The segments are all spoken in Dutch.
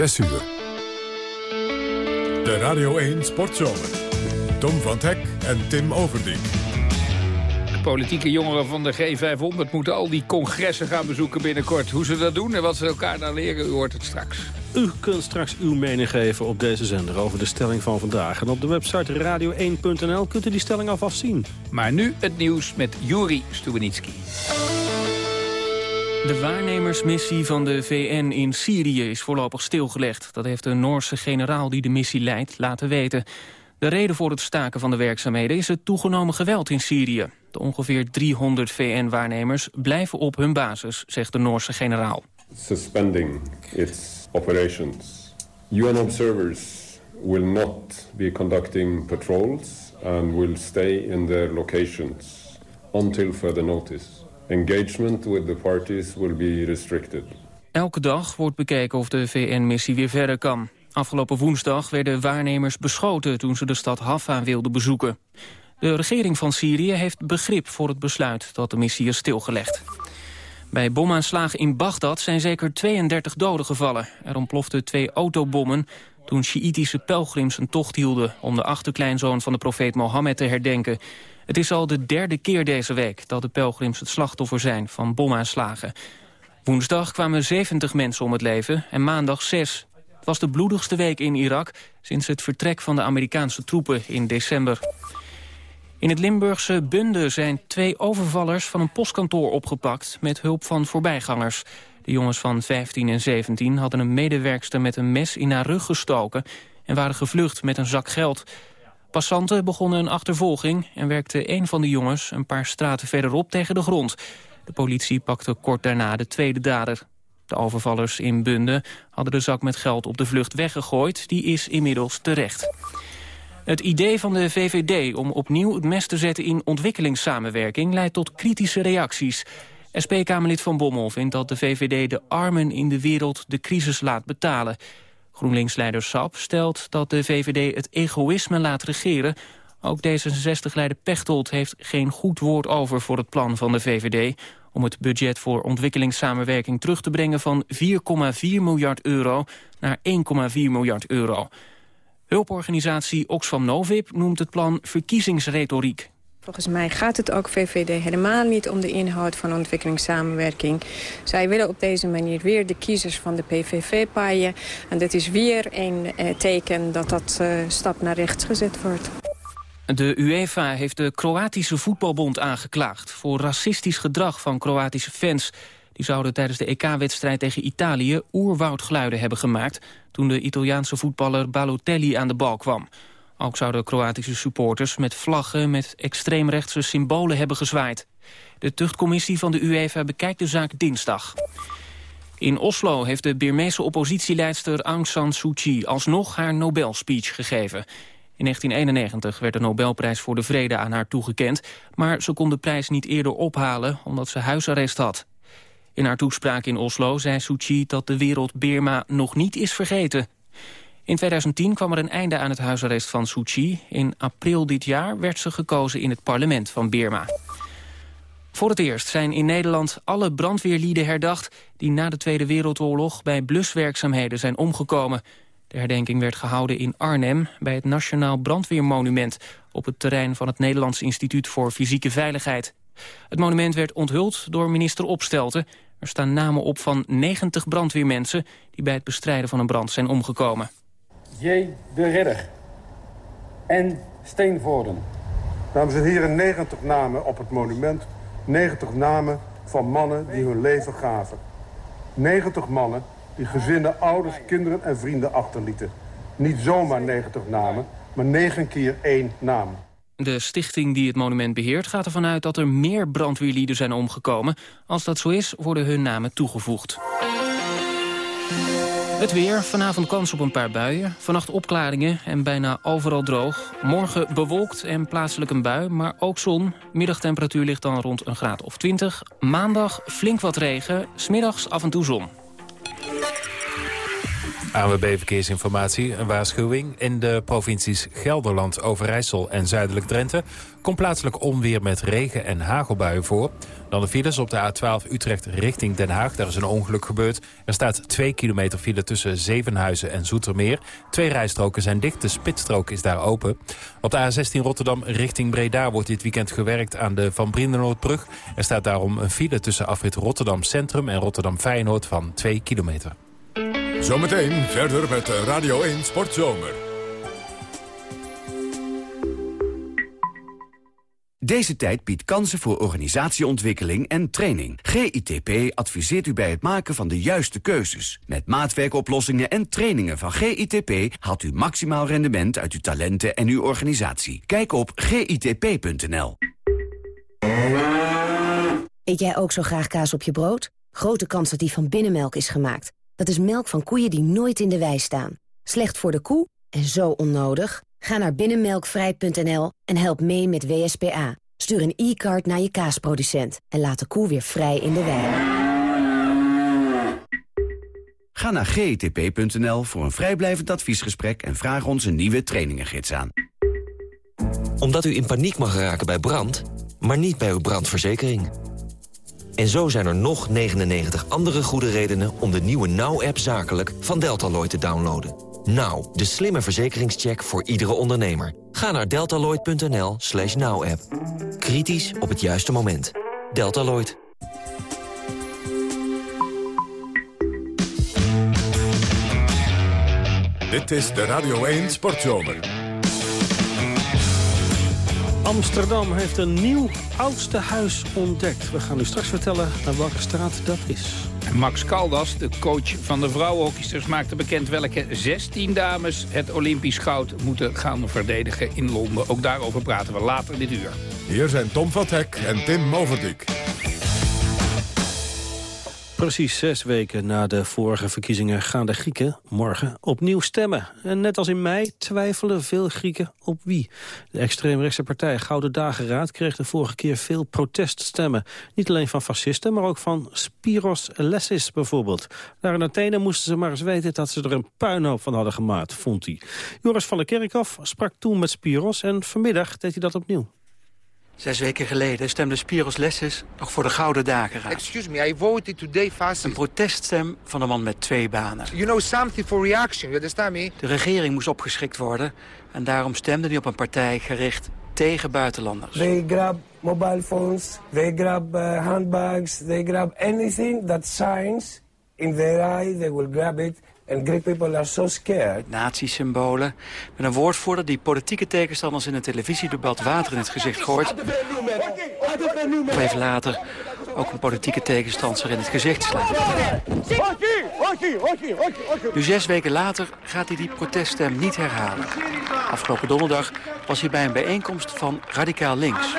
6 uur. De Radio 1 Sportzomer. Tom van Hek en Tim Overdien. De politieke jongeren van de G500 moeten al die congressen gaan bezoeken binnenkort. Hoe ze dat doen en wat ze elkaar dan leren, u hoort het straks. U kunt straks uw mening geven op deze zender over de stelling van vandaag. En op de website radio1.nl kunt u die stelling alvast zien. Maar nu het nieuws met Juri Stubenitski. De waarnemersmissie van de VN in Syrië is voorlopig stilgelegd. Dat heeft de Noorse generaal die de missie leidt laten weten. De reden voor het staken van de werkzaamheden is het toegenomen geweld in Syrië. De ongeveer 300 VN-waarnemers blijven op hun basis, zegt de Noorse generaal. Suspending its operations. UN observers will not be conducting patrols and will stay in their locations until further notice. Engagement with the parties will be restricted. Elke dag wordt bekeken of de VN-missie weer verder kan. Afgelopen woensdag werden waarnemers beschoten toen ze de stad Haffa wilden bezoeken. De regering van Syrië heeft begrip voor het besluit dat de missie is stilgelegd. Bij bomaanslagen in Bagdad zijn zeker 32 doden gevallen. Er ontploften twee autobommen toen Sjiïtische pelgrims een tocht hielden... om de achterkleinzoon van de profeet Mohammed te herdenken. Het is al de derde keer deze week dat de pelgrims het slachtoffer zijn van bomaanslagen. Woensdag kwamen 70 mensen om het leven en maandag 6. Het was de bloedigste week in Irak sinds het vertrek van de Amerikaanse troepen in december. In het Limburgse Bunde zijn twee overvallers van een postkantoor opgepakt met hulp van voorbijgangers. De jongens van 15 en 17 hadden een medewerkster met een mes in haar rug gestoken en waren gevlucht met een zak geld. Passanten begonnen een achtervolging en werkte een van de jongens een paar straten verderop tegen de grond. De politie pakte kort daarna de tweede dader. De overvallers in Bunde hadden de zak met geld op de vlucht weggegooid. Die is inmiddels terecht. Het idee van de VVD om opnieuw het mes te zetten in ontwikkelingssamenwerking... leidt tot kritische reacties. SP-Kamerlid Van Bommel vindt dat de VVD de armen in de wereld de crisis laat betalen. GroenLinks-leider Sap stelt dat de VVD het egoïsme laat regeren. Ook D66-leider Pechtold heeft geen goed woord over voor het plan van de VVD om het budget voor ontwikkelingssamenwerking terug te brengen van 4,4 miljard euro naar 1,4 miljard euro. Hulporganisatie Oxfam Novib noemt het plan verkiezingsretoriek. Volgens mij gaat het ook VVD helemaal niet om de inhoud van ontwikkelingssamenwerking. Zij willen op deze manier weer de kiezers van de PVV paaien. En dit is weer een eh, teken dat dat uh, stap naar rechts gezet wordt. De UEFA heeft de Kroatische Voetbalbond aangeklaagd... voor racistisch gedrag van Kroatische fans. Die zouden tijdens de EK-wedstrijd tegen Italië oerwoudgeluiden hebben gemaakt... toen de Italiaanse voetballer Balotelli aan de bal kwam. Ook zouden Kroatische supporters met vlaggen met extreemrechtse symbolen hebben gezwaaid. De tuchtcommissie van de UEFA bekijkt de zaak dinsdag. In Oslo heeft de Birmeese oppositieleidster Aung San Suu Kyi alsnog haar Nobelspeech gegeven. In 1991 werd de Nobelprijs voor de Vrede aan haar toegekend... maar ze kon de prijs niet eerder ophalen omdat ze huisarrest had. In haar toespraak in Oslo zei Suu Kyi dat de wereld Birma nog niet is vergeten. In 2010 kwam er een einde aan het huisarrest van Suu. In april dit jaar werd ze gekozen in het parlement van Birma. Voor het eerst zijn in Nederland alle brandweerlieden herdacht... die na de Tweede Wereldoorlog bij bluswerkzaamheden zijn omgekomen. De herdenking werd gehouden in Arnhem bij het Nationaal Brandweermonument... op het terrein van het Nederlands Instituut voor Fysieke Veiligheid. Het monument werd onthuld door minister Opstelten. Er staan namen op van 90 brandweermensen... die bij het bestrijden van een brand zijn omgekomen. J. de Ridder en Steenvoorden. Dames en heren, 90 namen op het monument. 90 namen van mannen die hun leven gaven. 90 mannen die gezinnen, ouders, kinderen en vrienden achterlieten. Niet zomaar 90 namen, maar 9 keer één naam. De stichting die het monument beheert gaat ervan uit dat er meer brandweerlieden zijn omgekomen. Als dat zo is, worden hun namen toegevoegd. Het weer, vanavond kans op een paar buien. Vannacht opklaringen en bijna overal droog. Morgen bewolkt en plaatselijk een bui, maar ook zon. Middagtemperatuur ligt dan rond een graad of 20. Maandag flink wat regen, smiddags af en toe zon. ANWB Verkeersinformatie, een waarschuwing. In de provincies Gelderland, Overijssel en Zuidelijk Drenthe... komt plaatselijk onweer met regen- en hagelbuien voor. Dan de files op de A12 Utrecht richting Den Haag. Daar is een ongeluk gebeurd. Er staat 2 kilometer file tussen Zevenhuizen en Zoetermeer. Twee rijstroken zijn dicht, de spitsstrook is daar open. Op de A16 Rotterdam richting Breda wordt dit weekend gewerkt aan de Van Brindenoordbrug. Er staat daarom een file tussen afrit Rotterdam Centrum en Rotterdam Feyenoord van 2 kilometer. Zometeen verder met Radio 1 Sportzomer. Deze tijd biedt kansen voor organisatieontwikkeling en training. GITP adviseert u bij het maken van de juiste keuzes. Met maatwerkoplossingen en trainingen van GITP... haalt u maximaal rendement uit uw talenten en uw organisatie. Kijk op gitp.nl. Eet jij ook zo graag kaas op je brood? Grote kans dat die van binnenmelk is gemaakt. Dat is melk van koeien die nooit in de wei staan. Slecht voor de koe en zo onnodig? Ga naar binnenmelkvrij.nl en help mee met WSPA. Stuur een e-card naar je kaasproducent en laat de koe weer vrij in de wei. Ga naar gitp.nl voor een vrijblijvend adviesgesprek... en vraag ons een nieuwe trainingengids aan. Omdat u in paniek mag raken bij brand, maar niet bij uw brandverzekering. En zo zijn er nog 99 andere goede redenen om de nieuwe Now-app zakelijk van Deltaloid te downloaden. Now, de slimme verzekeringscheck voor iedere ondernemer. Ga naar deltaloid.nl slash now-app. Kritisch op het juiste moment. Deltaloid. Dit is de Radio 1 Sportzomer. Amsterdam heeft een nieuw oudste huis ontdekt. We gaan u straks vertellen naar welke straat dat is. Max Caldas, de coach van de vrouwenhockeysters, maakte bekend welke 16 dames het Olympisch goud moeten gaan verdedigen in Londen. Ook daarover praten we later dit uur. Hier zijn Tom van Hek en Tim Moverdijk. Precies zes weken na de vorige verkiezingen gaan de Grieken morgen opnieuw stemmen. En net als in mei twijfelen veel Grieken op wie. De extreemrechtse partij Gouden Dageraad kreeg de vorige keer veel proteststemmen. Niet alleen van fascisten, maar ook van Spiros Lessis bijvoorbeeld. Daar in Athene moesten ze maar eens weten dat ze er een puinhoop van hadden gemaakt, vond hij. Joris van der Kerkhoff sprak toen met Spiros en vanmiddag deed hij dat opnieuw. Zes weken geleden stemde Spiros Lesses nog voor de Gouden Dageraad. Excuse me, I voted today fast. Een proteststem van een man met twee banen. You know something for reaction, you understand me? De regering moest opgeschikt worden en daarom stemde hij op een partij gericht tegen buitenlanders. They grab mobile phones, they grab uh, handbags, they grab anything that shines in their eye, they will grab it. And Greek people are so scared. Nazi-symbolen. Met een woordvoerder die politieke tegenstanders in een televisiedebat water in het gezicht gooit. Of even later ook een politieke tegenstander in het gezicht slaat. Nu zes weken later gaat hij die proteststem niet herhalen. Afgelopen donderdag was hij bij een bijeenkomst van Radicaal Links.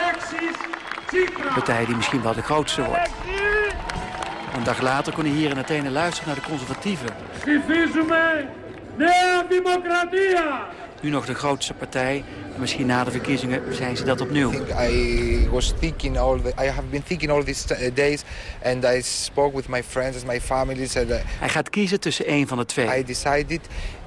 Een partij die misschien wel de grootste wordt. Een dag later kon hij hier in Athene luisteren naar de conservatieven. Nu nog de grootste partij. En misschien na de verkiezingen zijn ze dat opnieuw. I was thinking all the, I have been thinking all these days and I spoke with my friends, my family said that Hij gaat kiezen tussen één van de twee. I decided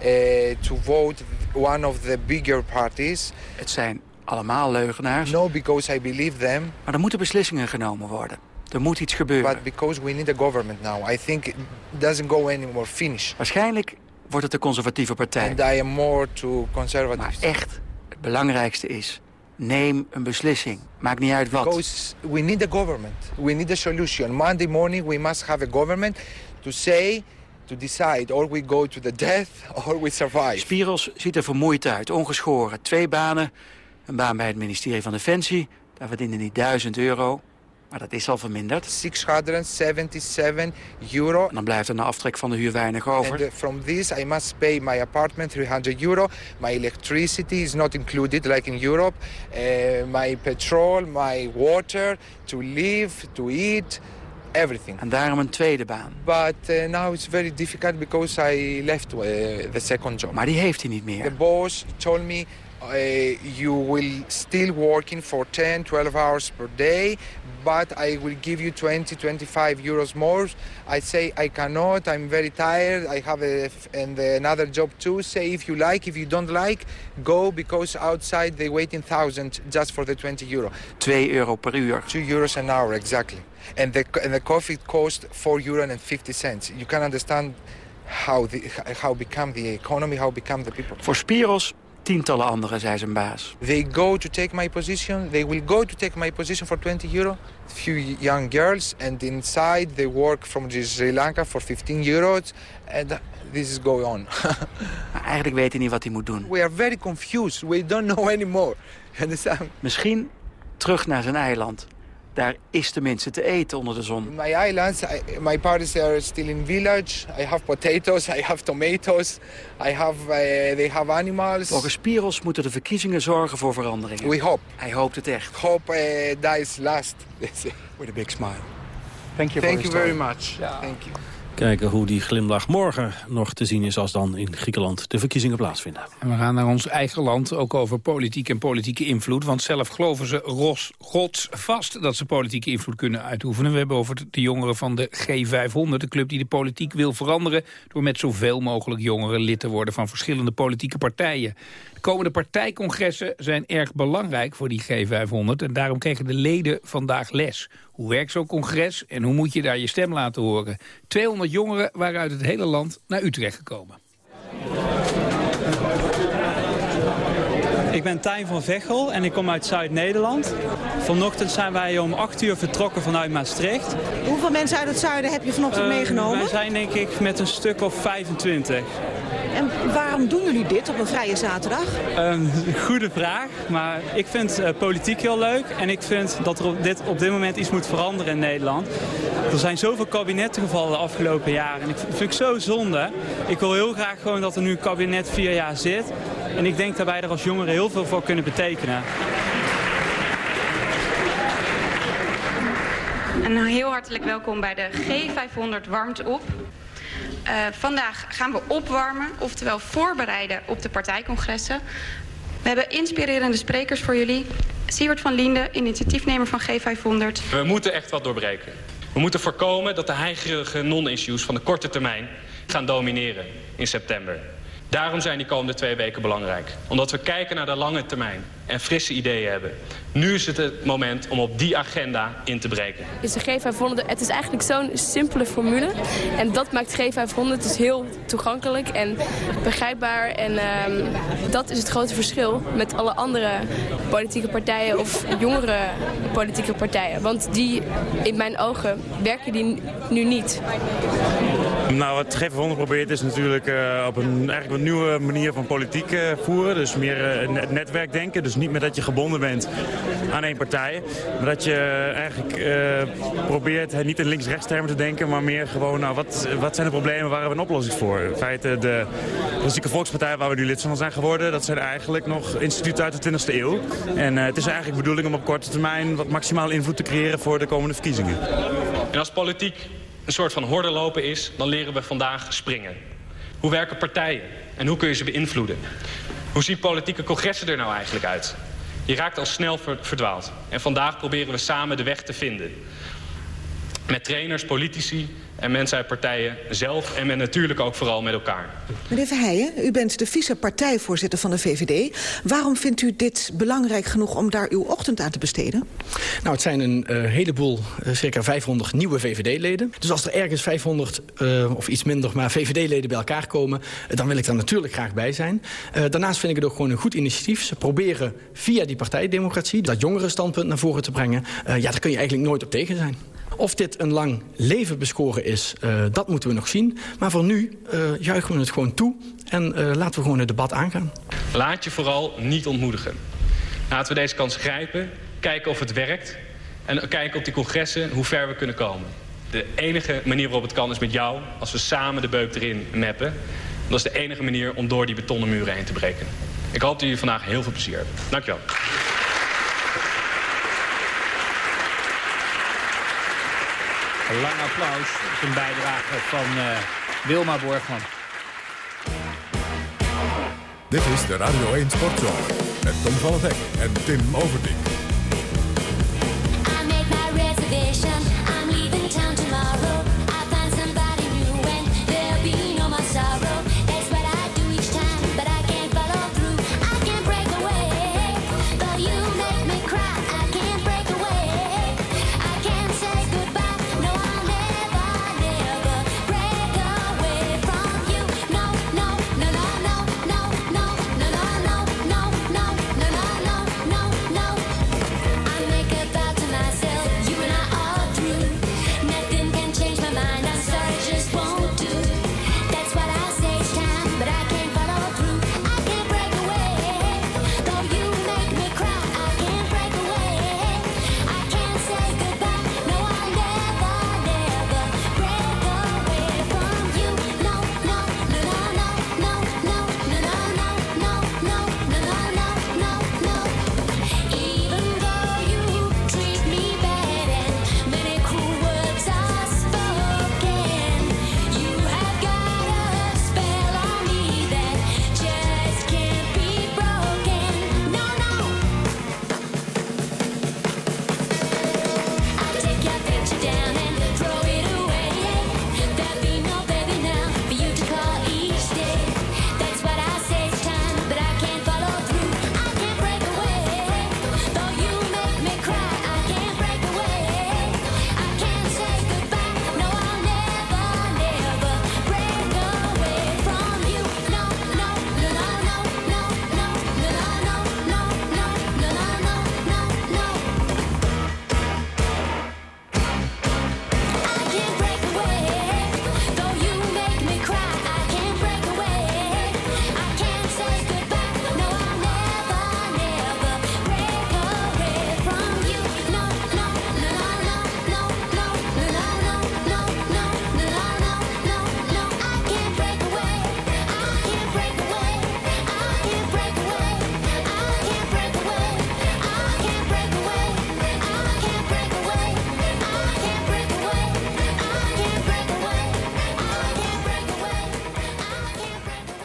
uh, to vote one of the bigger parties. Het zijn allemaal leugenaars. No, because I believe them. Maar er moeten beslissingen genomen worden. Er moet iets gebeuren. But because we need a government now, I think it doesn't go anymore. Finish. Waarschijnlijk wordt het de conservatieve partij. And I am more to conservative. Maar echt, het belangrijkste is, neem een beslissing. Maakt niet uit wat. Because we need a government. We need a solution. Monday morning we must have a government to say to decide or we go to the death or we survive. Spiros ziet er vermoeid uit, ongeschoren. Twee banen, een baan bij het ministerie van Defensie. Daar verdiende hij 1000 euro. Maar dat is al verminderd. 677 euro. En dan blijft er na aftrek van de huur weinig over. And uh, from this I must pay my apartment 300 euro. My electricity is not included like in Europe. Uh, my petrol, my water, to live, to eat, everything. En daarom een tweede baan. But uh, now it's very difficult because I left uh, the second job. Maar die heeft hij niet meer. The boss told me Uh, you will still working for 10, 12 hours per day, but I will give you 20, 25 euros more. I say I cannot, I'm very tired, I have a, and another job too. Say if you like, if you don't like, go because outside they wait in thousand just for the 20 euro. 2 euro per uur. 2 euros an hour, exactly. And the, and the coffee cost 4 euro and 50 cents. You can understand how, the, how become the economy, how become the people. Voor Spiros tientallen anderen, zei zijn baas. They go to take my position. They will go to take my position for 20 euro. Few young girls, and inside they work from Sri Lanka for 15 euros. And this is going on. maar eigenlijk weet hij niet wat hij moet doen. We are very confused. We don't know anymore. Understand? Misschien terug naar zijn eiland. Daar is tenminste te eten onder de zon. My islands, I, my parents are still in village. I have potatoes, I have tomatoes, I have, uh, they have animals. Volgens Spiros moeten de verkiezingen zorgen voor veranderingen. We hope. Hij hoopt het echt. Hope uh, dies last. With a big smile. Thank you, Thank you very much. Thank you. Kijken hoe die glimlach morgen nog te zien is als dan in Griekenland de verkiezingen plaatsvinden. En we gaan naar ons eigen land, ook over politiek en politieke invloed. Want zelf geloven ze ros, vast dat ze politieke invloed kunnen uitoefenen. We hebben over de jongeren van de G500, de club die de politiek wil veranderen... door met zoveel mogelijk jongeren lid te worden van verschillende politieke partijen. De komende partijcongressen zijn erg belangrijk voor die G500... en daarom kregen de leden vandaag les. Hoe werkt zo'n congres en hoe moet je daar je stem laten horen? 200 jongeren waren uit het hele land naar Utrecht gekomen. Ik ben Tijn van Vechel en ik kom uit Zuid-Nederland. Vanochtend zijn wij om 8 uur vertrokken vanuit Maastricht. Hoeveel mensen uit het zuiden heb je vanochtend uh, meegenomen? Wij zijn denk ik met een stuk of 25. En waarom doen jullie dit op een vrije zaterdag? Een goede vraag, maar ik vind uh, politiek heel leuk. En ik vind dat er op dit, op dit moment iets moet veranderen in Nederland. Er zijn zoveel kabinetten gevallen de afgelopen jaren. En ik vind ik zo zonde. Ik wil heel graag gewoon dat er nu een kabinet vier jaar zit. En ik denk dat wij er als jongeren heel veel voor kunnen betekenen. En heel hartelijk welkom bij de G500 Warmt Op. Uh, vandaag gaan we opwarmen, oftewel voorbereiden op de partijcongressen. We hebben inspirerende sprekers voor jullie. Siewert van Liende, initiatiefnemer van G500. We moeten echt wat doorbreken. We moeten voorkomen dat de heigerige non-issues van de korte termijn gaan domineren in september. Daarom zijn die komende twee weken belangrijk. Omdat we kijken naar de lange termijn en frisse ideeën hebben. Nu is het het moment om op die agenda in te breken. Is de G500, het is eigenlijk zo'n simpele formule. En dat maakt G500 dus heel toegankelijk en begrijpbaar. En um, dat is het grote verschil met alle andere politieke partijen of jongere politieke partijen. Want die, in mijn ogen, werken die nu niet. Nou, wat G500 probeert is natuurlijk uh, op een, eigenlijk een nieuwe manier van politiek uh, voeren. Dus meer uh, het netwerkdenken. Dus niet meer dat je gebonden bent aan één partij. Maar dat je eigenlijk probeert niet in links-rechts termen te denken. Maar meer gewoon, nou, wat, wat zijn de problemen, waar hebben we een oplossing voor? In feite, de klassieke volkspartij waar we nu lid van zijn geworden... dat zijn eigenlijk nog instituten uit de 20e eeuw. En het is eigenlijk bedoeling om op korte termijn... wat maximaal invloed te creëren voor de komende verkiezingen. En als politiek een soort van horde lopen is, dan leren we vandaag springen. Hoe werken partijen en hoe kun je ze beïnvloeden? Hoe zien politieke congressen er nou eigenlijk uit? Je raakt al snel verdwaald. En vandaag proberen we samen de weg te vinden. Met trainers, politici en mensen uit partijen zelf... en met natuurlijk ook vooral met elkaar. Meneer Verheijen, u bent de vice-partijvoorzitter van de VVD. Waarom vindt u dit belangrijk genoeg om daar uw ochtend aan te besteden? Nou, het zijn een uh, heleboel, uh, circa 500 nieuwe VVD-leden. Dus als er ergens 500 uh, of iets minder, maar VVD-leden bij elkaar komen... dan wil ik daar natuurlijk graag bij zijn. daarnaast vind ik het ook gewoon een goed initiatief. Ze proberen via die partijdemocratie dat jongerenstandpunt naar voren te brengen. ja, daar kun je eigenlijk nooit op tegen zijn. Of dit een lang leven bescoren is, uh, dat moeten we nog zien. Maar voor nu uh, juichen we het gewoon toe en uh, laten we gewoon het debat aangaan. Laat je vooral niet ontmoedigen. Laten we deze kans grijpen, kijken of het werkt... en kijken op die congressen hoe ver we kunnen komen. De enige manier waarop het kan is met jou, als we samen de beuk erin meppen. Dat is de enige manier om door die betonnen muren heen te breken. Ik hoop dat jullie vandaag heel veel plezier hebben. Dankjewel. Een lang applaus. Dat is een bijdrage van uh, Wilma Borgman. Dit is de Radio 1 Sportshow. Met Tom van het Hek en Tim Overdijk. I made my reservation.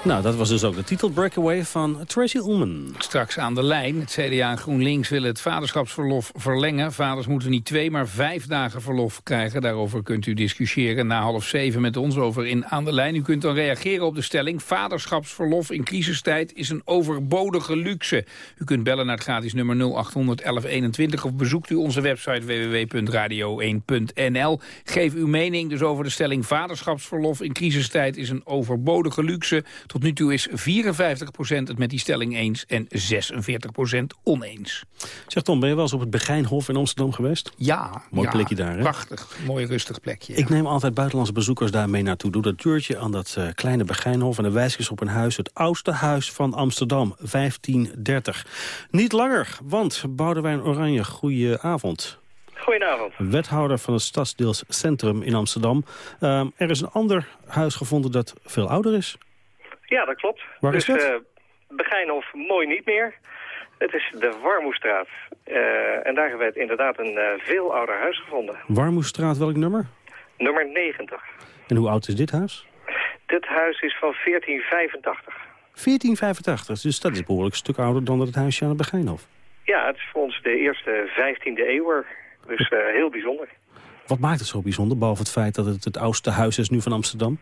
Nou, dat was dus ook de titel Breakaway van Tracy Ullman. Straks aan de lijn. Het CDA en GroenLinks willen het vaderschapsverlof verlengen. Vaders moeten niet twee, maar vijf dagen verlof krijgen. Daarover kunt u discussiëren na half zeven met ons over in aan de lijn. U kunt dan reageren op de stelling... vaderschapsverlof in crisistijd is een overbodige luxe. U kunt bellen naar het gratis nummer 0800 1121... of bezoekt u onze website www.radio1.nl. Geef uw mening dus over de stelling... vaderschapsverlof in crisistijd is een overbodige luxe. Nu toe is 54% het met die stelling eens en 46% oneens. Zeg Tom, ben je wel eens op het Begijnhof in Amsterdam geweest? Ja. Mooi ja, plekje daar, hè? Prachtig. Mooi rustig plekje. Ik neem altijd buitenlandse bezoekers daarmee naartoe. Doe dat deurtje aan dat eh, kleine Begijnhof en dan wijs ik eens op een huis. Het oudste huis van Amsterdam, 1530. Niet langer, want Boudewijn Oranje, goeie avond. Goedenavond. Wethouder van het stadsdeels Centrum in Amsterdam. Ehm, er is een ander huis gevonden dat veel ouder is. Ja, dat klopt. Waar dus, is dat? eh, Begijnhof mooi niet meer. Het is de Warmoestraat. Eh, en daar hebben we inderdaad een eh, veel ouder huis gevonden. Warmoestraat, welk nummer? Nummer 90. En hoe oud is dit huis? Dit huis is van 1485. 1485, dus dat is een behoorlijk stuk ouder dan het huisje aan het Begijnhof. Ja, het is voor ons de eerste 15e eeuw. Dus heel bijzonder. Wat maakt het zo bijzonder, behalve het feit dat het het oudste huis is nu van Amsterdam?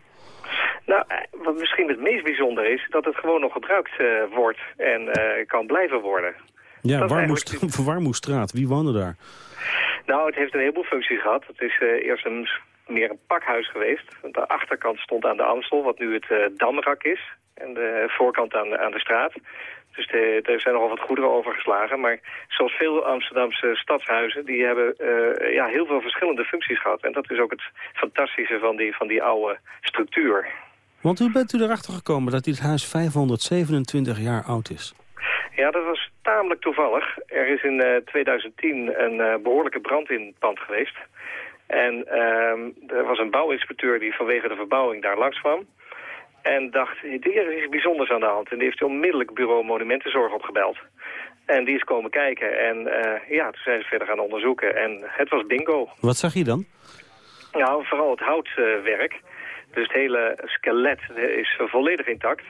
Nou, eh, wat misschien het meest bijzonder is, dat het gewoon nog gebruikt eh, wordt en eh, kan blijven worden. Ja, Dat is Warmoest, Warmoestraat, wie woonde daar? Nou, het heeft een heleboel functies gehad. Het is eerst een, meer een pakhuis geweest. Want De achterkant stond aan de Amstel, wat nu het Damrak is. En de voorkant aan, de- aan de straat. Dus de, er zijn nogal wat goederen overgeslagen. Maar zoals veel Amsterdamse stadshuizen, die hebben ja, heel veel verschillende functies gehad. En dat is ook het fantastische van die, van die oude structuur. Want hoe bent u erachter gekomen dat dit huis 527 jaar oud is? Ja, dat was tamelijk toevallig. Er is in eh, 2010 een eh, behoorlijke brand in het pand geweest. En ehm, er was een bouwinspecteur die vanwege de verbouwing daar langs kwam. En dacht, hier is iets bijzonders aan de hand. En die heeft onmiddellijk bureau Monumentenzorg opgebeld. En die is komen kijken. En eh, ja, toen zijn ze verder gaan onderzoeken. En het was bingo. Wat zag je dan? Nou, vooral het houtwerk. Dus het hele skelet is volledig intact.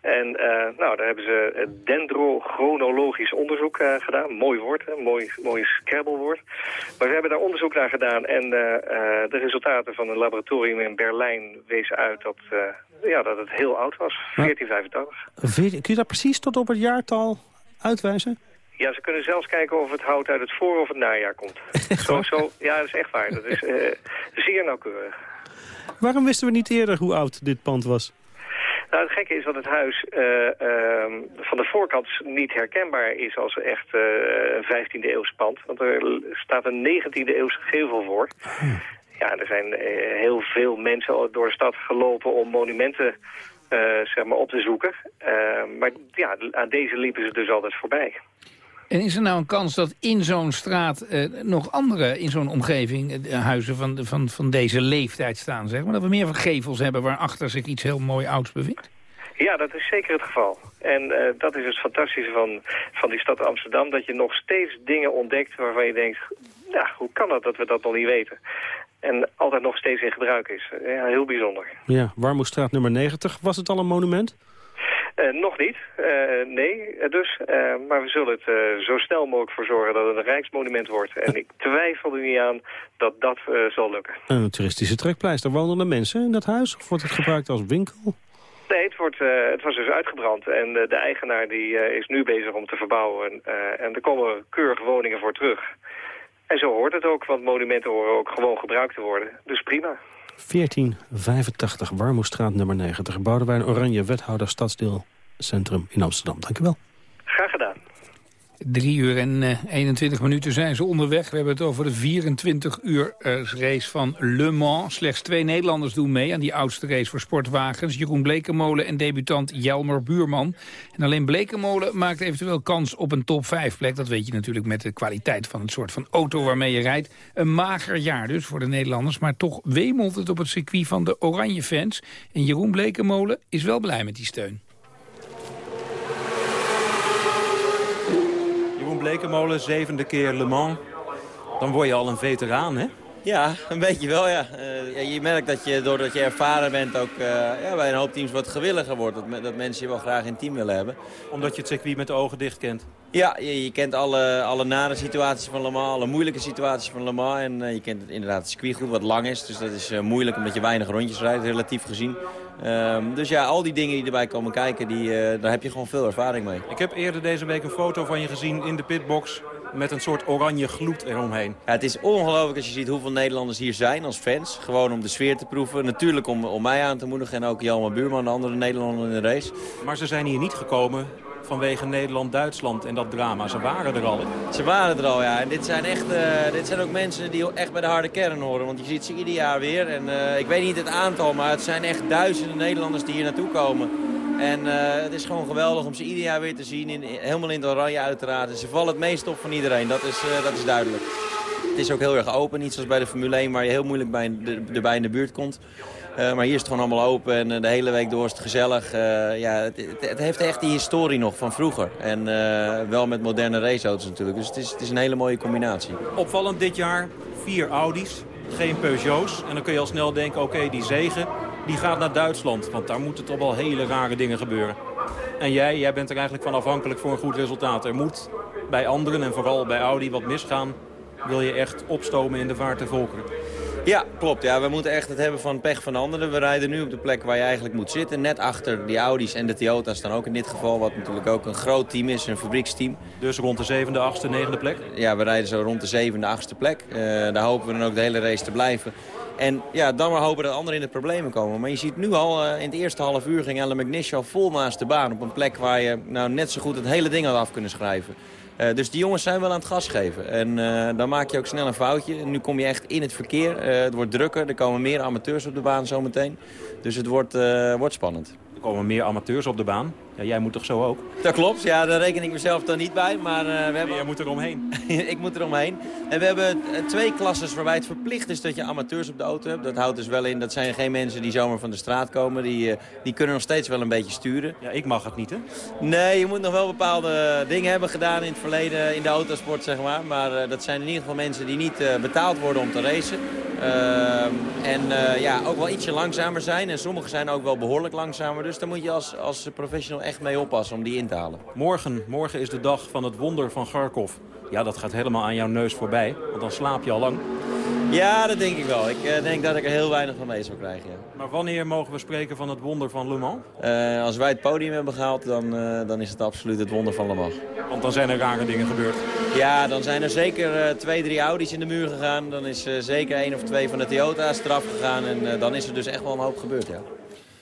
En eh, nou, daar hebben ze dendrochronologisch onderzoek eh, gedaan. Mooi woord, hè? Mooi, mooi scrabblewoord. Maar ze hebben daar onderzoek naar gedaan. En eh, de resultaten van een laboratorium in Berlijn wezen uit dat, ja, dat het heel oud was. 1485. Veer- Kun je dat precies tot op het jaartal uitwijzen? Ja, ze kunnen zelfs kijken of het hout uit het voor- of het najaar komt. Zo, zo, ja, dat is echt waar. Dat is zeer nauwkeurig. Waarom wisten we niet eerder hoe oud dit pand was? Nou, het gekke is dat het huis eh, ehm, van de voorkant niet herkenbaar is als echt eh, een 15e eeuws pand. Want er staat een 19e eeuws gevel voor. Ja, er zijn eh, heel veel mensen door de stad gelopen om monumenten zeg maar op te zoeken. Eh, maar ja, aan deze liepen ze dus altijd voorbij. En is er nou een kans dat in zo'n straat eh, nog andere, in zo'n omgeving, eh, huizen van, van, van deze leeftijd staan, zeg maar? Dat we meer van gevels hebben waarachter zich iets heel mooi ouds bevindt? Ja, dat is zeker het geval. En eh, dat is het fantastische van, van die stad Amsterdam. Dat je nog steeds dingen ontdekt waarvan je denkt... Ja, hoe kan het dat we dat nog niet weten? En altijd nog steeds in gebruik is. Ja, heel bijzonder. Ja, Warmoestraat nummer 90. Was het al een monument? Eh, nog niet, Eh, nee, eh, dus. maar we zullen het zo snel mogelijk voor zorgen dat het een rijksmonument wordt. En ik twijfel er niet aan dat dat zal lukken. Een toeristische trekpleister. Wonen er mensen in dat huis? Of wordt het gebruikt als winkel? Nee, het, wordt, het was dus uitgebrand en de eigenaar die, is nu bezig om te verbouwen. en er komen keurige woningen voor terug. En zo hoort het ook, want monumenten horen ook gewoon gebruikt te worden. Dus prima. 1485, Warmoestraat nummer 90. Boudewijn Oranje, wethouder Stadsdeel Centrum in Amsterdam. Dank u wel. Graag gedaan. Drie uur en eh, 21 minuten zijn ze onderweg. We hebben het over de 24 uur eh, race van Le Mans. Slechts twee Nederlanders doen mee aan die oudste race voor sportwagens. Jeroen Blekemolen en debutant Jelmer Buurman. En alleen Blekemolen maakt eventueel kans op een top 5 plek. Dat weet je natuurlijk met de kwaliteit van het soort van auto waarmee je rijdt. Een mager jaar dus voor de Nederlanders. Maar toch wemelt het op het circuit van de oranje fans. En Jeroen Blekemolen is wel blij met die steun. Jeroen Blekemolen, zevende keer Le Mans. Dan word je al een veteraan, hè? Ja, een beetje wel, ja. Eh, ja, je merkt dat je, doordat je ervaren bent, ook eh, ja, bij een hoop teams wat gewilliger wordt. Dat, dat mensen je wel graag in het team willen hebben. Omdat je het circuit met de ogen dicht kent. Ja, je, je kent alle, alle nare situaties van Le Mans, alle moeilijke situaties van Le Mans. En eh, je kent het, inderdaad het circuit goed, wat lang is. Dus dat is moeilijk omdat je weinig rondjes rijdt, relatief gezien. Ehm, dus ja, al die dingen die erbij komen kijken, die, eh, daar heb je gewoon veel ervaring mee. Ik heb eerder deze week een foto van je gezien in de pitbox... met een soort oranje gloed eromheen. Ja, het is ongelooflijk als je ziet hoeveel Nederlanders hier zijn als fans. Gewoon om de sfeer te proeven. Natuurlijk om, om mij aan te moedigen en ook Jelma Buurman, de andere Nederlander in de race. Maar ze zijn hier niet gekomen vanwege Nederland-Duitsland en dat drama. Ze waren er al. Ze waren er al, ja. En dit zijn, echt, eh, dit zijn ook mensen die echt bij de harde kern horen. Want je ziet ze ieder jaar weer. En eh, ik weet niet het aantal, maar het zijn echt duizenden Nederlanders die hier naartoe komen. En eh, het is gewoon geweldig om ze ieder jaar weer te zien. In, helemaal in het oranje uiteraard. Ze vallen het meest op van iedereen, dat is, dat is duidelijk. Het is ook heel erg open, niet zoals bij de Formule 1 waar je heel moeilijk bij, de, erbij in de buurt komt. Eh, maar hier is het gewoon allemaal open en eh, de hele week door is het gezellig. Eh, ja, het, het, heeft echt die historie nog van vroeger. En wel met moderne raceauto's natuurlijk. Dus het is, het is een hele mooie combinatie. Opvallend dit jaar, vier Audi's, geen Peugeots. En dan kun je al snel denken, oké, die zegen die gaat naar Duitsland. Want daar moeten toch wel hele rare dingen gebeuren. En jij, jij bent er eigenlijk van afhankelijk voor een goed resultaat. Er moet bij anderen en vooral bij Audi wat misgaan. Wil je echt opstomen in de vaart der volkeren. Ja, klopt. Ja, we moeten echt het hebben van pech van anderen. We rijden nu op de plek waar je eigenlijk moet zitten. Net achter die Audi's en de Toyota's dan ook in dit geval. Wat natuurlijk ook een groot team is, een fabrieksteam. Dus rond de zevende, achtste, negende plek? Ja, we rijden zo rond de zevende, achtste plek. Eh, daar hopen we dan ook de hele race te blijven. En ja, dan maar hopen dat anderen in de problemen komen. Maar je ziet nu al, eh, in het eerste half uur ging Ellen McNish al vol naast de baan. Op een plek waar je nou, net zo goed het hele ding had af kunnen schrijven. Eh, dus die jongens zijn wel aan het gas geven. En eh, dan maak je ook snel een foutje. Nu kom je echt in het verkeer. Eh, het wordt drukker. Er komen meer amateurs op de baan zometeen. Dus het wordt, wordt spannend. Er komen meer amateurs op de baan. Ja, jij moet toch zo ook? Dat klopt, ja, daar reken ik mezelf dan niet bij. Maar, eh, we hebben... Jij moet er omheen. ik moet er omheen. En we hebben eh, twee klasses waarbij het verplicht is dat je amateurs op de auto hebt. Dat houdt dus wel in, dat zijn geen mensen die zomaar van de straat komen. Die, eh, die kunnen nog steeds wel een beetje sturen. Ja, ik mag het niet, hè? Nee, je moet nog wel bepaalde dingen hebben gedaan in het verleden in de autosport, zeg maar. Maar dat zijn in ieder geval mensen die niet betaald worden om te racen. Ehm, en eh, ja, ook wel ietsje langzamer zijn. En sommige zijn ook wel behoorlijk langzamer. Dus daar moet je als, als professional echt mee oppassen om die in te halen. Morgen, morgen is de dag van het wonder van Kharkov. Ja, dat gaat helemaal aan jouw neus voorbij, want dan slaap je al lang. Ja, dat denk ik wel. Ik eh, denk dat ik er heel weinig van mee zou krijgen. Ja. Maar wanneer mogen we spreken van het wonder van Le Mans? Eh, als wij het podium hebben gehaald, dan, dan is het absoluut het wonder van Le Mans. Want dan zijn er rare dingen gebeurd. Ja, dan zijn er zeker eh, twee, drie Audi's in de muur gegaan. Dan is eh, zeker één of twee van de Toyota's eraf gegaan. En eh, dan is er dus echt wel een hoop gebeurd, ja.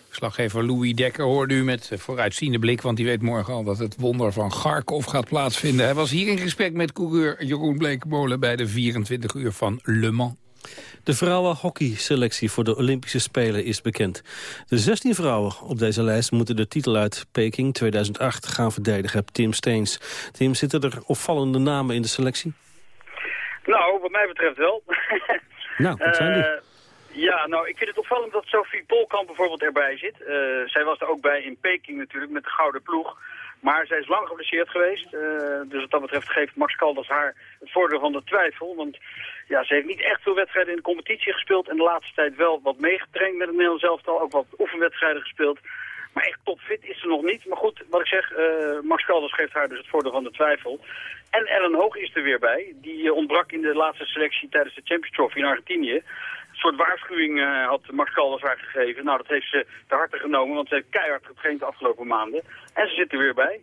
Verslaggever Louis Dekker hoorde u met vooruitziende blik... want die weet morgen al dat het wonder van Garkov gaat plaatsvinden. Hij was hier in gesprek met coureur Jeroen Bleekmolen... bij de 24 uur van Le Mans. De vrouwenhockeyselectie voor de Olympische Spelen is bekend. De 16 vrouwen op deze lijst moeten de titel uit Peking 2008 gaan verdedigen. Tim Steens. Tim, zitten er opvallende namen in de selectie? Nou, wat mij betreft wel. Nou, wat zijn die? Eh, ja, nou, ik vind het opvallend dat Sophie Polkamp bijvoorbeeld erbij zit. Eh, zij was er ook bij in Peking natuurlijk met de gouden ploeg. Maar zij is lang geblesseerd geweest. eh, dus wat dat betreft geeft Max Caldas haar het voordeel van de twijfel. Want ja, ze heeft niet echt veel wedstrijden in de competitie gespeeld. En de laatste tijd wel wat meegetraind met het Nederlands elftal. Ook wat oefenwedstrijden gespeeld. Maar echt topfit is ze nog niet. Maar goed, wat ik zeg, eh, Max Caldas geeft haar dus het voordeel van de twijfel. En Ellen Hoog is er weer bij. Die eh, ontbrak in de laatste selectie tijdens de Champions Trophy in Argentinië. Soort waarschuwing eh, had Max Caldas haar gegeven. Nou, dat heeft ze te harte genomen, want ze heeft keihard getraind de afgelopen maanden. En ze zit er weer bij.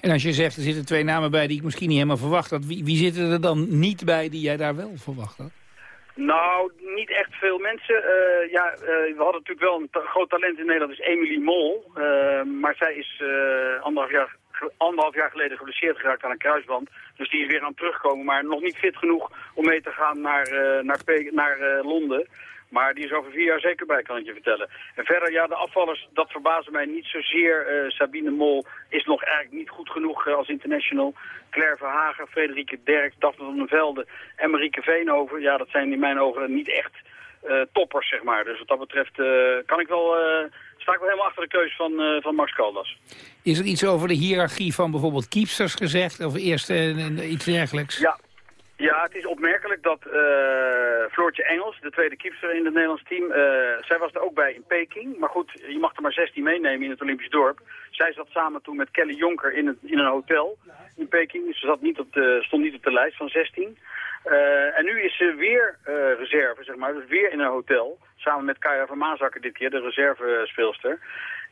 En als je zegt, er zitten twee namen bij die ik misschien niet helemaal verwacht had... wie, wie zitten er dan niet bij die jij daar wel verwacht had? Nou, niet echt veel mensen. Eh, ja, eh, we hadden natuurlijk wel een groot talent in Nederland, is Emily Mol. Maar zij is anderhalf, jaar, anderhalf jaar geleden geblesseerd geraakt aan een kruisband. Dus die is weer aan het terugkomen, maar nog niet fit genoeg om mee te gaan naar, eh, naar, naar eh, Londen. Maar die is over vier jaar zeker bij, kan ik je vertellen. En verder, ja, de afvallers, dat verbazen mij niet zozeer. Eh, Sabine Mol is nog eigenlijk niet goed genoeg als international. Claire Verhagen, Frederike Derks, Daphne van den Velde en Marieke Veenhoven. Ja, dat zijn in mijn ogen niet echt toppers, zeg maar. Dus wat dat betreft eh, kan ik wel, eh, sta ik wel helemaal achter de keuze van, eh, van Max Caldas. Is er iets over de hiërarchie van bijvoorbeeld keepsters gezegd? Of eerst eh, iets dergelijks? Ja. Ja, het is opmerkelijk dat eh, Floortje Engels, de tweede keeper in het Nederlands team, eh, zij was er ook bij in Peking. Maar goed, je mag er maar 16 meenemen in het Olympisch dorp. Zij zat samen toen met Kelly Jonker in, het, in een hotel in Peking. Dus ze zat niet op de, stond niet op de lijst van 16. Eh, en nu is ze weer eh, reserve, zeg maar. Dus weer in een hotel. Samen met Kaya van Maasakker dit keer, de reservespeelster.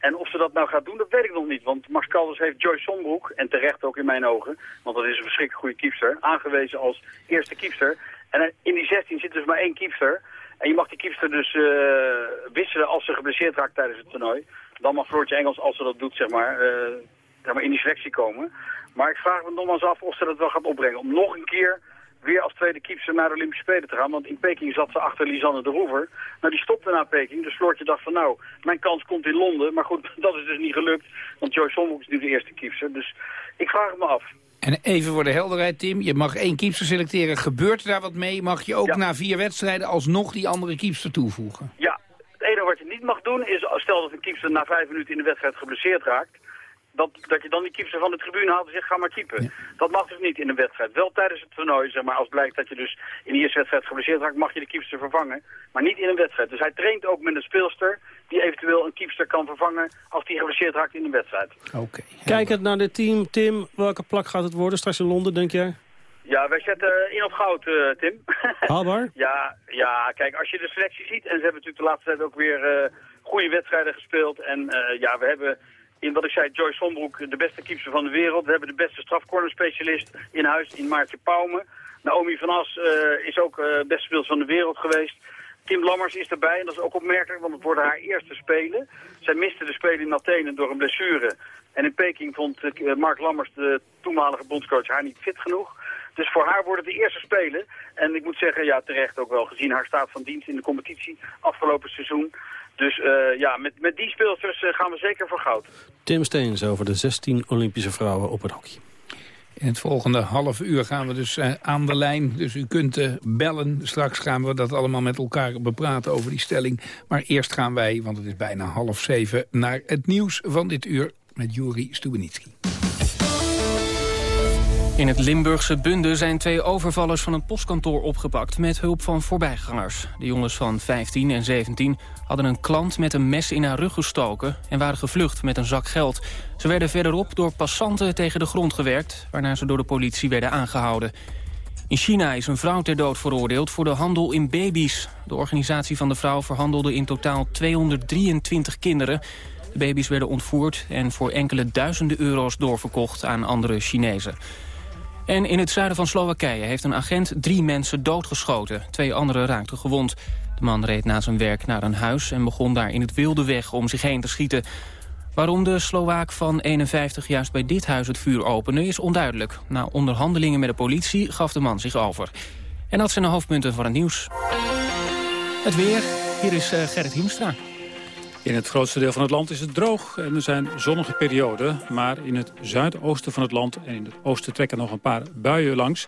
En of ze dat nou gaat doen, dat weet ik nog niet. Want Max Caldas heeft Joyce Sombroek, en terecht ook in mijn ogen, want dat is een verschrikkelijk goede kiepster, aangewezen als eerste kiepster. En in die 16 zit dus maar één kiepster. En je mag die kiepster dus eh, wisselen als ze geblesseerd raakt tijdens het toernooi. Dan mag Floortje Engels, als ze dat doet, zeg maar, zeg maar in die selectie komen. Maar ik vraag me nogmaals af of ze dat wel gaat opbrengen. Om nog een keer weer als tweede kiepster naar de Olympische Spelen te gaan. Want in Peking zat ze achter Lisanne de Roever. Nou, die stopte na Peking. Dus Floortje dacht van nou, mijn kans komt in Londen. Maar goed, dat is dus niet gelukt. Want Joyce Sombroek is nu de eerste kiepster. Dus ik vraag het me af. En even voor de helderheid, Tim. Je mag één keepster selecteren. Gebeurt daar wat mee? Mag je ook na vier wedstrijden alsnog die andere keepster toevoegen? Ja, het enige wat je niet mag doen is, stel dat een kiepster na vijf minuten in de wedstrijd geblesseerd raakt, dat, dat je dan die kiepster van de tribune haalt en zegt, ga maar keepen. Dat mag dus niet in een wedstrijd. Wel tijdens het toernooi, zeg maar, als blijkt dat je dus in de eerste wedstrijd geblesseerd raakt, mag je de kiepster vervangen. Maar niet in een wedstrijd. Dus hij traint ook met een speelster die eventueel een kiepster kan vervangen als die geblesseerd raakt in een wedstrijd. Oké. Kijkend naar dit team, Tim, welke plak gaat het worden straks in Londen, denk jij? Ja, wij zetten in op goud, eh, Tim. Haalbaar? Ja, ja, kijk, als je de selectie ziet, en ze hebben natuurlijk de laatste tijd ook weer eh, goede wedstrijden gespeeld. En eh, ja, we hebben in wat ik zei, Joyce Sombroek, de beste keeper van de wereld. We hebben de beste strafcornerspecialist in huis, in Maartje Pauwme. Naomi van As eh, is ook eh beste speelster van de wereld geweest. Kim Lammers is erbij en dat is ook opmerkelijk, want het worden haar eerste spelen. Zij miste de spelen in Athene door een blessure. En in Peking vond eh, Mark Lammers, de toenmalige bondscoach, haar niet fit genoeg. Dus voor haar worden het de eerste spelen. En ik moet zeggen, ja, terecht ook wel, gezien haar staat van dienst in de competitie afgelopen seizoen. Dus eh, ja, met, met die speelsters eh, gaan we zeker voor goud. Tim Steens over de 16 Olympische vrouwen op het hockey. In het volgende half uur gaan we dus eh, aan de lijn. Dus u kunt bellen. Straks gaan we dat allemaal met elkaar bepraten over die stelling. Maar eerst gaan wij, want het is bijna half zeven... naar het nieuws van dit uur met Juri Stubenitski. In het Limburgse Bunde zijn twee overvallers van een postkantoor opgepakt... met hulp van voorbijgangers. De jongens van 15 en 17 hadden een klant met een mes in haar rug gestoken... en waren gevlucht met een zak geld. Ze werden verderop door passanten tegen de grond gewerkt... waarna ze door de politie werden aangehouden. In China is een vrouw ter dood veroordeeld voor de handel in baby's. De organisatie van de vrouw verhandelde in totaal 223 kinderen. De baby's werden ontvoerd en voor enkele duizenden euro's doorverkocht aan andere Chinezen. En in het zuiden van Slowakije heeft een agent drie mensen doodgeschoten. Twee anderen raakten gewond. De man reed na zijn werk naar een huis en begon daar in het wilde weg om zich heen te schieten. Waarom de Slowaak van 51 juist bij dit huis het vuur opende is onduidelijk. Na onderhandelingen met de politie gaf de man zich over. En dat zijn de hoofdpunten van het nieuws. Het weer, hier is eh, Gerrit Hiemstra. In het grootste deel van het land is het droog en er zijn zonnige perioden. Maar in het zuidoosten van het land en in het oosten trekken nog een paar buien langs.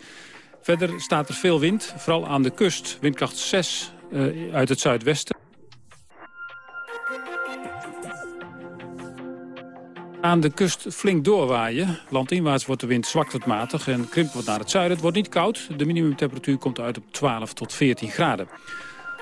Verder staat er veel wind, vooral aan de kust. Windkracht 6 eh, uit het zuidwesten. Aan de kust flink doorwaaien. Landinwaarts wordt de wind zwak tot matig en krimpt wat naar het zuiden. Het wordt niet koud. De minimumtemperatuur komt uit op 12 tot 14 graden.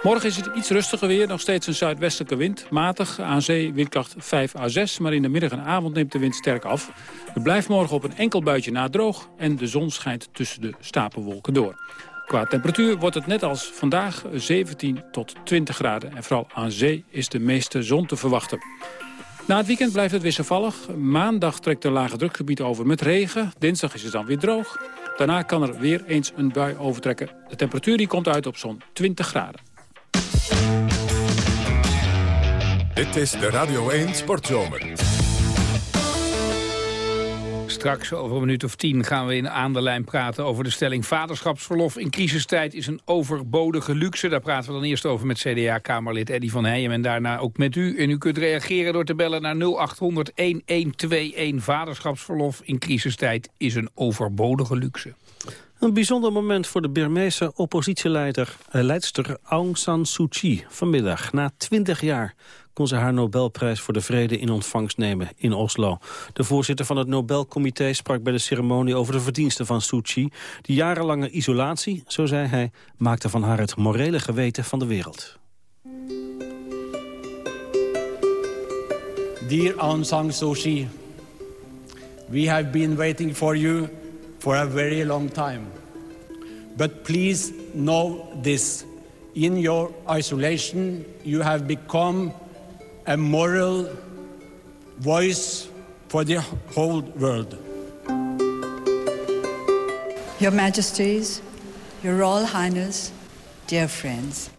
Morgen is het iets rustiger weer, nog steeds een zuidwestelijke wind. Matig, aan zee windkracht 5 à 6, maar in de middag en avond neemt de wind sterk af. Het blijft morgen op een enkel buitje na droog en de zon schijnt tussen de stapelwolken door. Qua temperatuur wordt het net als vandaag 17 tot 20 graden. En vooral aan zee is de meeste zon te verwachten. Na het weekend blijft het wisselvallig. Maandag trekt een lage drukgebied over met regen. Dinsdag is het dan weer droog. Daarna kan er weer eens een bui overtrekken. De temperatuur die komt uit op zo'n 20 graden. Dit is de Radio 1 Sportzomer. Straks over een minuut of tien gaan we in Aan de Lijn praten over de stelling... vaderschapsverlof in crisistijd is een overbodige luxe. Daar praten we dan eerst over met CDA-Kamerlid Eddy van Heijem... en daarna ook met u. En u kunt reageren door te bellen naar 0800-1121. Vaderschapsverlof in crisistijd is een overbodige luxe. Een bijzonder moment voor de Birmeese oppositieleider eh, leidster Aung San Suu Kyi. Vanmiddag, na 20 jaar, kon ze haar Nobelprijs voor de Vrede in ontvangst nemen in Oslo. De voorzitter van het Nobelcomité sprak bij de ceremonie over de verdiensten van Suu Kyi. Die jarenlange isolatie, zo zei hij, maakte van haar het morele geweten van de wereld. Dear Aung San Suu Kyi, we have been waiting for you for a very long time. But please know this. In your isolation, you have become a moral voice for the whole world. Your Majesties, Your Royal Highness, dear friends.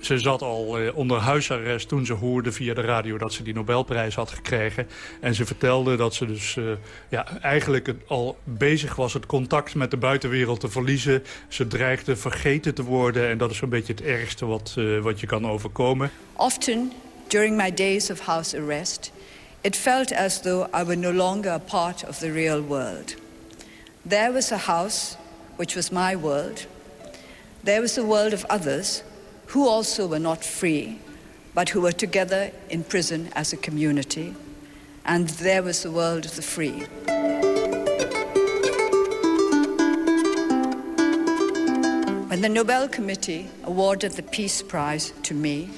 Ze zat al eh, onder huisarrest toen ze hoorde via de radio dat ze die Nobelprijs had gekregen. En ze vertelde dat ze dus eh, ja, eigenlijk al bezig was het contact met de buitenwereld te verliezen. Ze dreigde vergeten te worden en dat is een beetje het ergste wat, eh, wat je kan overkomen. Often, during my days of house arrest, it felt as though I were no longer a part of the real world. There was a house, which was my world. There was the world of others, who also were not free, but who were together in prison as a community. And there was the world of the free. When the Nobel Committee awarded the Peace Prize to me,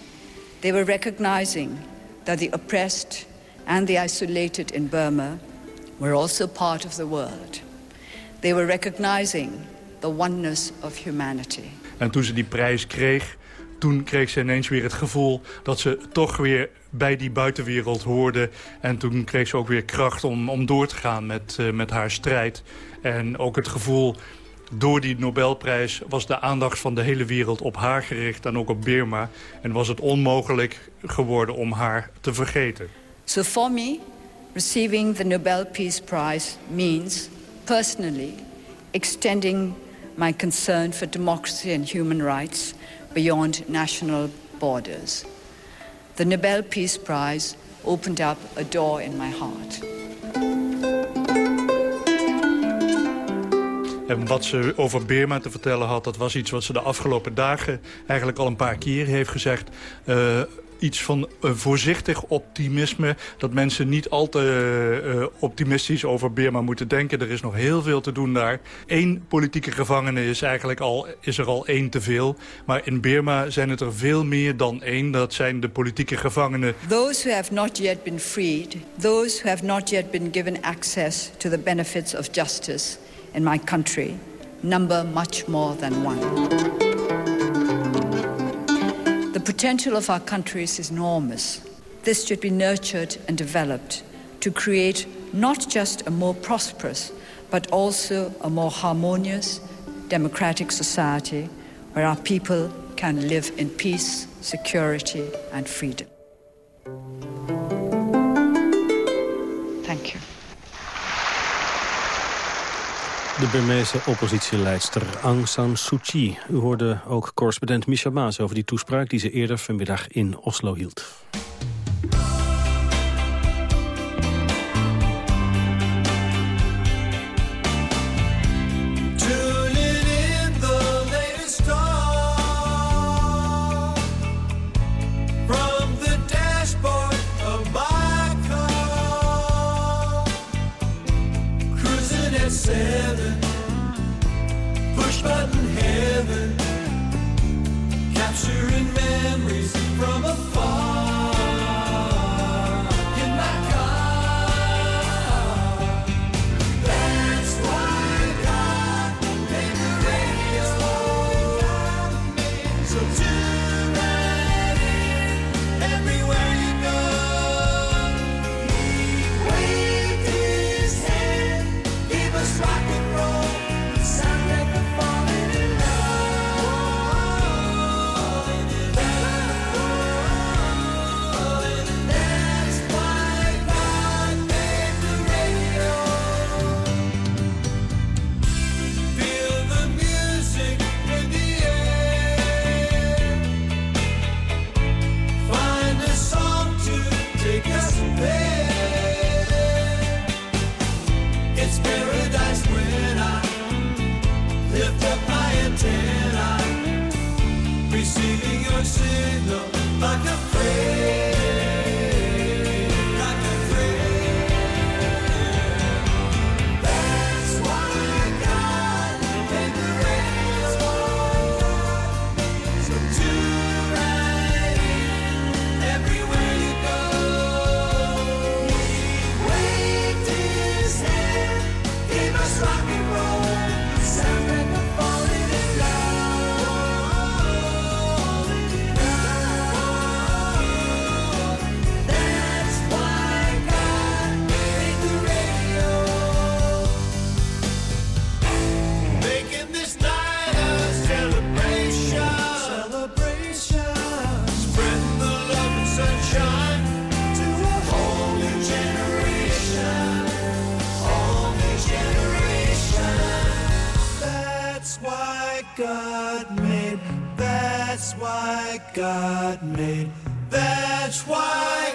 they were recognizing that the oppressed and the isolated in Burma were also part of the world. They were recognizing the oneness of humanity. En toen ze die prijs kreeg, toen kreeg ze ineens weer het gevoel dat ze toch weer bij die buitenwereld hoorde. En toen kreeg ze ook weer kracht om, om door te gaan met, uh, met haar strijd. En ook het gevoel, door die Nobelprijs was de aandacht van de hele wereld op haar gericht. En ook op Birma. En was het onmogelijk geworden om haar te vergeten. So for me, receiving the Nobel Peace Prize means, personally, extending my concern for democracy and human rights beyond national borders. The Nobel Peace Prize opened up a door in my heart. En wat ze over Birma te vertellen had, dat was iets wat ze de afgelopen dagen eigenlijk al een paar keer heeft gezegd. Uh, iets van eh, voorzichtig optimisme. Dat mensen niet al te eh, optimistisch over Birma moeten denken. Er is nog heel veel te doen daar. Eén politieke gevangene is eigenlijk al, is er al één te veel. Maar in Birma zijn het er veel meer dan één. Dat zijn de politieke gevangenen. Those who have not yet been freed, those who have not yet been given access to the benefits of justice in my country, number much more than one. The potential of our countries is enormous. This should be nurtured and developed to create not just a more prosperous, but also a more harmonious, democratic society where our people can live in peace, security and freedom. De Burmeese oppositieleidster Aung San Suu Kyi. U hoorde ook correspondent Misha Maas over die toespraak... die ze eerder vanmiddag in Oslo hield. God made. That's why God made. That's why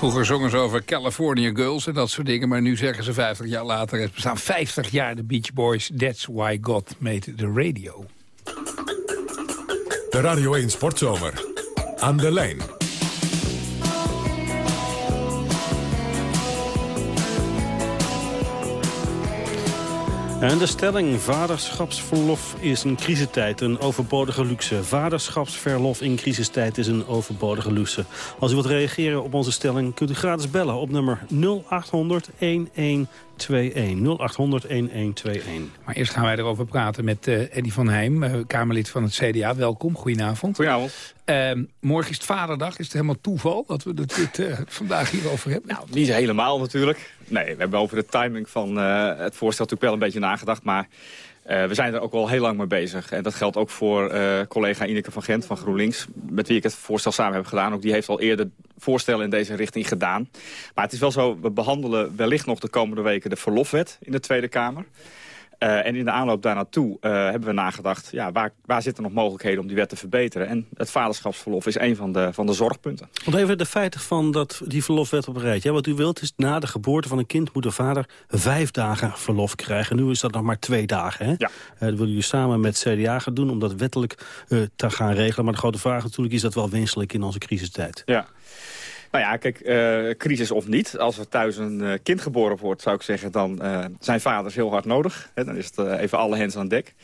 Vroeger zongen ze over California Girls en dat soort dingen. Maar nu zeggen ze 50 jaar later. Het bestaan 50 jaar de Beach Boys. That's why God made the radio. De Radio 1 Sportzomer. Aan de lijn. En de stelling, vaderschapsverlof is een crisistijd, een overbodige luxe. Vaderschapsverlof in crisistijd is een overbodige luxe. Als u wilt reageren op onze stelling, kunt u gratis bellen op nummer 0800 1121. Maar eerst gaan wij erover praten met eh Eddie van Heijm, eh, Kamerlid van het CDA. Welkom, goedenavond. Goedenavond. Ehm, morgen is het Vaderdag. Is het helemaal toeval dat we het dit, eh, vandaag hierover hebben? Nou, niet helemaal natuurlijk. Nee, we hebben over de timing van eh, het voorstel natuurlijk wel een beetje nagedacht. Maar eh, we zijn er ook al heel lang mee bezig. En dat geldt ook voor eh, collega Ineke van Gent van GroenLinks... met wie ik het voorstel samen heb gedaan. Ook die heeft al eerder voorstellen in deze richting gedaan. Maar het is wel zo, we behandelen wellicht nog de komende weken... de verlofwet in de Tweede Kamer. Eh, en in de aanloop daar naartoe eh, hebben we nagedacht... Ja, waar, waar zitten nog mogelijkheden om die wet te verbeteren? En het vaderschapsverlof is een van de, van de zorgpunten. Want even de feiten van dat, die verlofwet op een rijtje. hè. Wat u wilt is na de geboorte van een kind moet de vader vijf dagen verlof krijgen. Nu is dat nog maar twee dagen. Hè? Ja. Eh, dat willen jullie samen met CDA gaan doen om dat wettelijk te gaan regelen. Maar de grote vraag natuurlijk is dat wel wenselijk in onze crisistijd. Ja. Nou ja, kijk, eh, crisis of niet. Als er thuis een eh, kind geboren wordt, zou ik zeggen... dan eh, zijn vaders heel hard nodig. Dan is het even alle hens aan dek.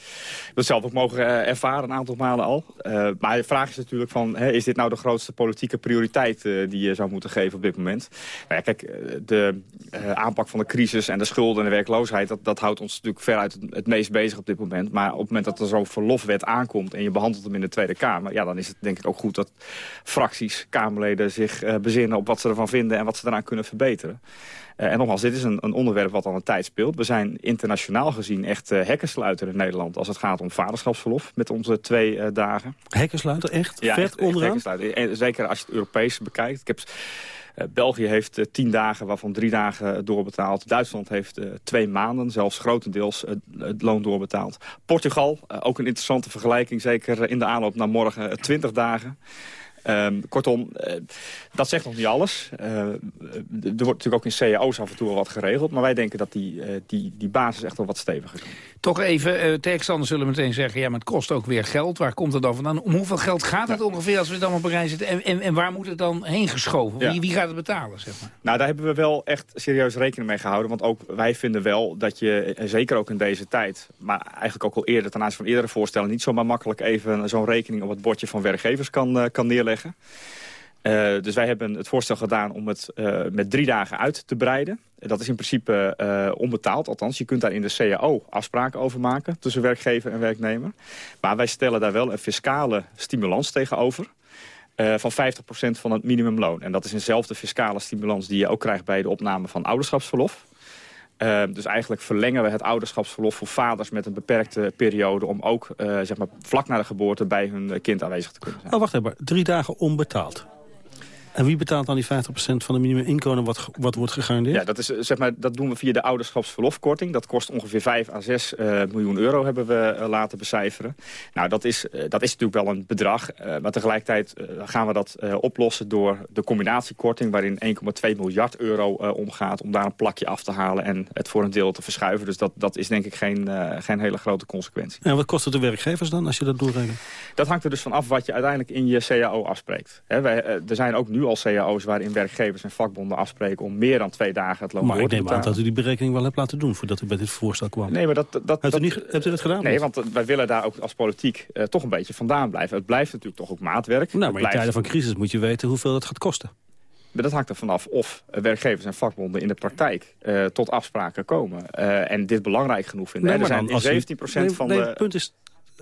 Het zelf ook mogen ervaren een aantal malen al. Maar de vraag is natuurlijk van... Is dit nou de grootste politieke prioriteit die je zou moeten geven op dit moment? Nou ja, kijk, de aanpak van de crisis en de schulden en de werkloosheid... dat, dat houdt ons natuurlijk veruit het, het meest bezig op dit moment. Maar op het moment dat er zo'n verlofwet aankomt... en je behandelt hem in de Tweede Kamer... ja, dan is het denk ik ook goed dat fracties, Kamerleden zich bezinnen op wat ze ervan vinden en wat ze eraan kunnen verbeteren. Eh, en nogmaals, dit is een, een onderwerp wat al een tijd speelt. We zijn internationaal gezien echt uh, hekkensluiter in Nederland... als het gaat om vaderschapsverlof met onze twee eh, dagen. Hekkensluiter, echt? Ja, Vet echt, onderaan? En zeker als je het Europees bekijkt. Ik heb, België heeft tien dagen, waarvan drie dagen doorbetaald. Duitsland heeft twee maanden, zelfs grotendeels het loon doorbetaald. Portugal, ook een interessante vergelijking, zeker in de aanloop naar morgen, twintig dagen. Ehm, kortom, eh, dat zegt nog niet alles. Eh, er wordt natuurlijk ook in cao's af en toe wel wat geregeld. Maar wij denken dat die, eh, die, die basis echt wel wat steviger kan. Toch even, tegenstanders zullen meteen zeggen... ja, maar het kost ook weer geld. Waar komt het dan vandaan? Om hoeveel geld gaat het ongeveer als we het allemaal op een rij zitten? En, en, en waar moet het dan heen geschoven? Ja. Wie, wie gaat het betalen, zeg maar? Nou, daar hebben we wel echt serieus rekening mee gehouden. Want ook wij vinden wel dat je, zeker ook in deze tijd... maar eigenlijk ook al eerder ten aanzien van eerdere voorstellen... niet zomaar makkelijk even zo'n rekening op het bordje van werkgevers kan, kan neerleggen. Eh, dus wij hebben het voorstel gedaan om het eh, met drie dagen uit te breiden. Dat is in principe eh, onbetaald, althans. Je kunt daar in de CAO afspraken over maken tussen werkgever en werknemer. Maar wij stellen daar wel een fiscale stimulans tegenover. van 50% van het minimumloon. En dat is eenzelfde fiscale stimulans die je ook krijgt bij de opname van ouderschapsverlof. Eh, dus eigenlijk verlengen we het ouderschapsverlof voor vaders met een beperkte periode... om ook eh, zeg maar, vlak na de geboorte bij hun kind aanwezig te kunnen zijn. Oh, wacht even. Drie dagen onbetaald. En wie betaalt dan die 50% van de minimuminkomen wat, wat wordt gegarandeerd? Ja, dat, is, eh, zeg maar, dat doen we via de ouderschapsverlofkorting. Dat kost ongeveer 5 à 6 eh, miljoen euro, hebben we eh, laten becijferen. Nou, dat is, dat is natuurlijk wel een bedrag. maar tegelijkertijd gaan we dat oplossen door de combinatiekorting... waarin 1,2 miljard euro omgaat om daar een plakje af te halen... en het voor een deel te verschuiven. Dus dat, dat is denk ik geen, geen hele grote consequentie. En wat kost het de werkgevers dan, als je dat doorrekent? Dat hangt er dus van af wat je uiteindelijk in je CAO afspreekt. Hè, wij, er zijn ook nu al CAO's waarin werkgevers en vakbonden afspreken... om meer dan twee dagen het loon Maar door ik te neem aan betalen. dat u die berekening wel hebt laten doen... voordat u bij dit voorstel kwam. Nee, maar dat... dat, Hebt u dat niet- hebt u dat gedaan? Nee, want eh, wij willen daar ook als politiek eh, toch een beetje vandaan blijven. Het blijft natuurlijk toch ook maatwerk. Nou, maar in tijden van crisis moet je weten hoeveel het gaat kosten. Maar dat hangt er vanaf of eh, werkgevers en vakbonden in de praktijk tot afspraken komen. En dit belangrijk genoeg vinden. Nee, er maar zijn dan als u- in 17% nee, van nee, de... Het punt is,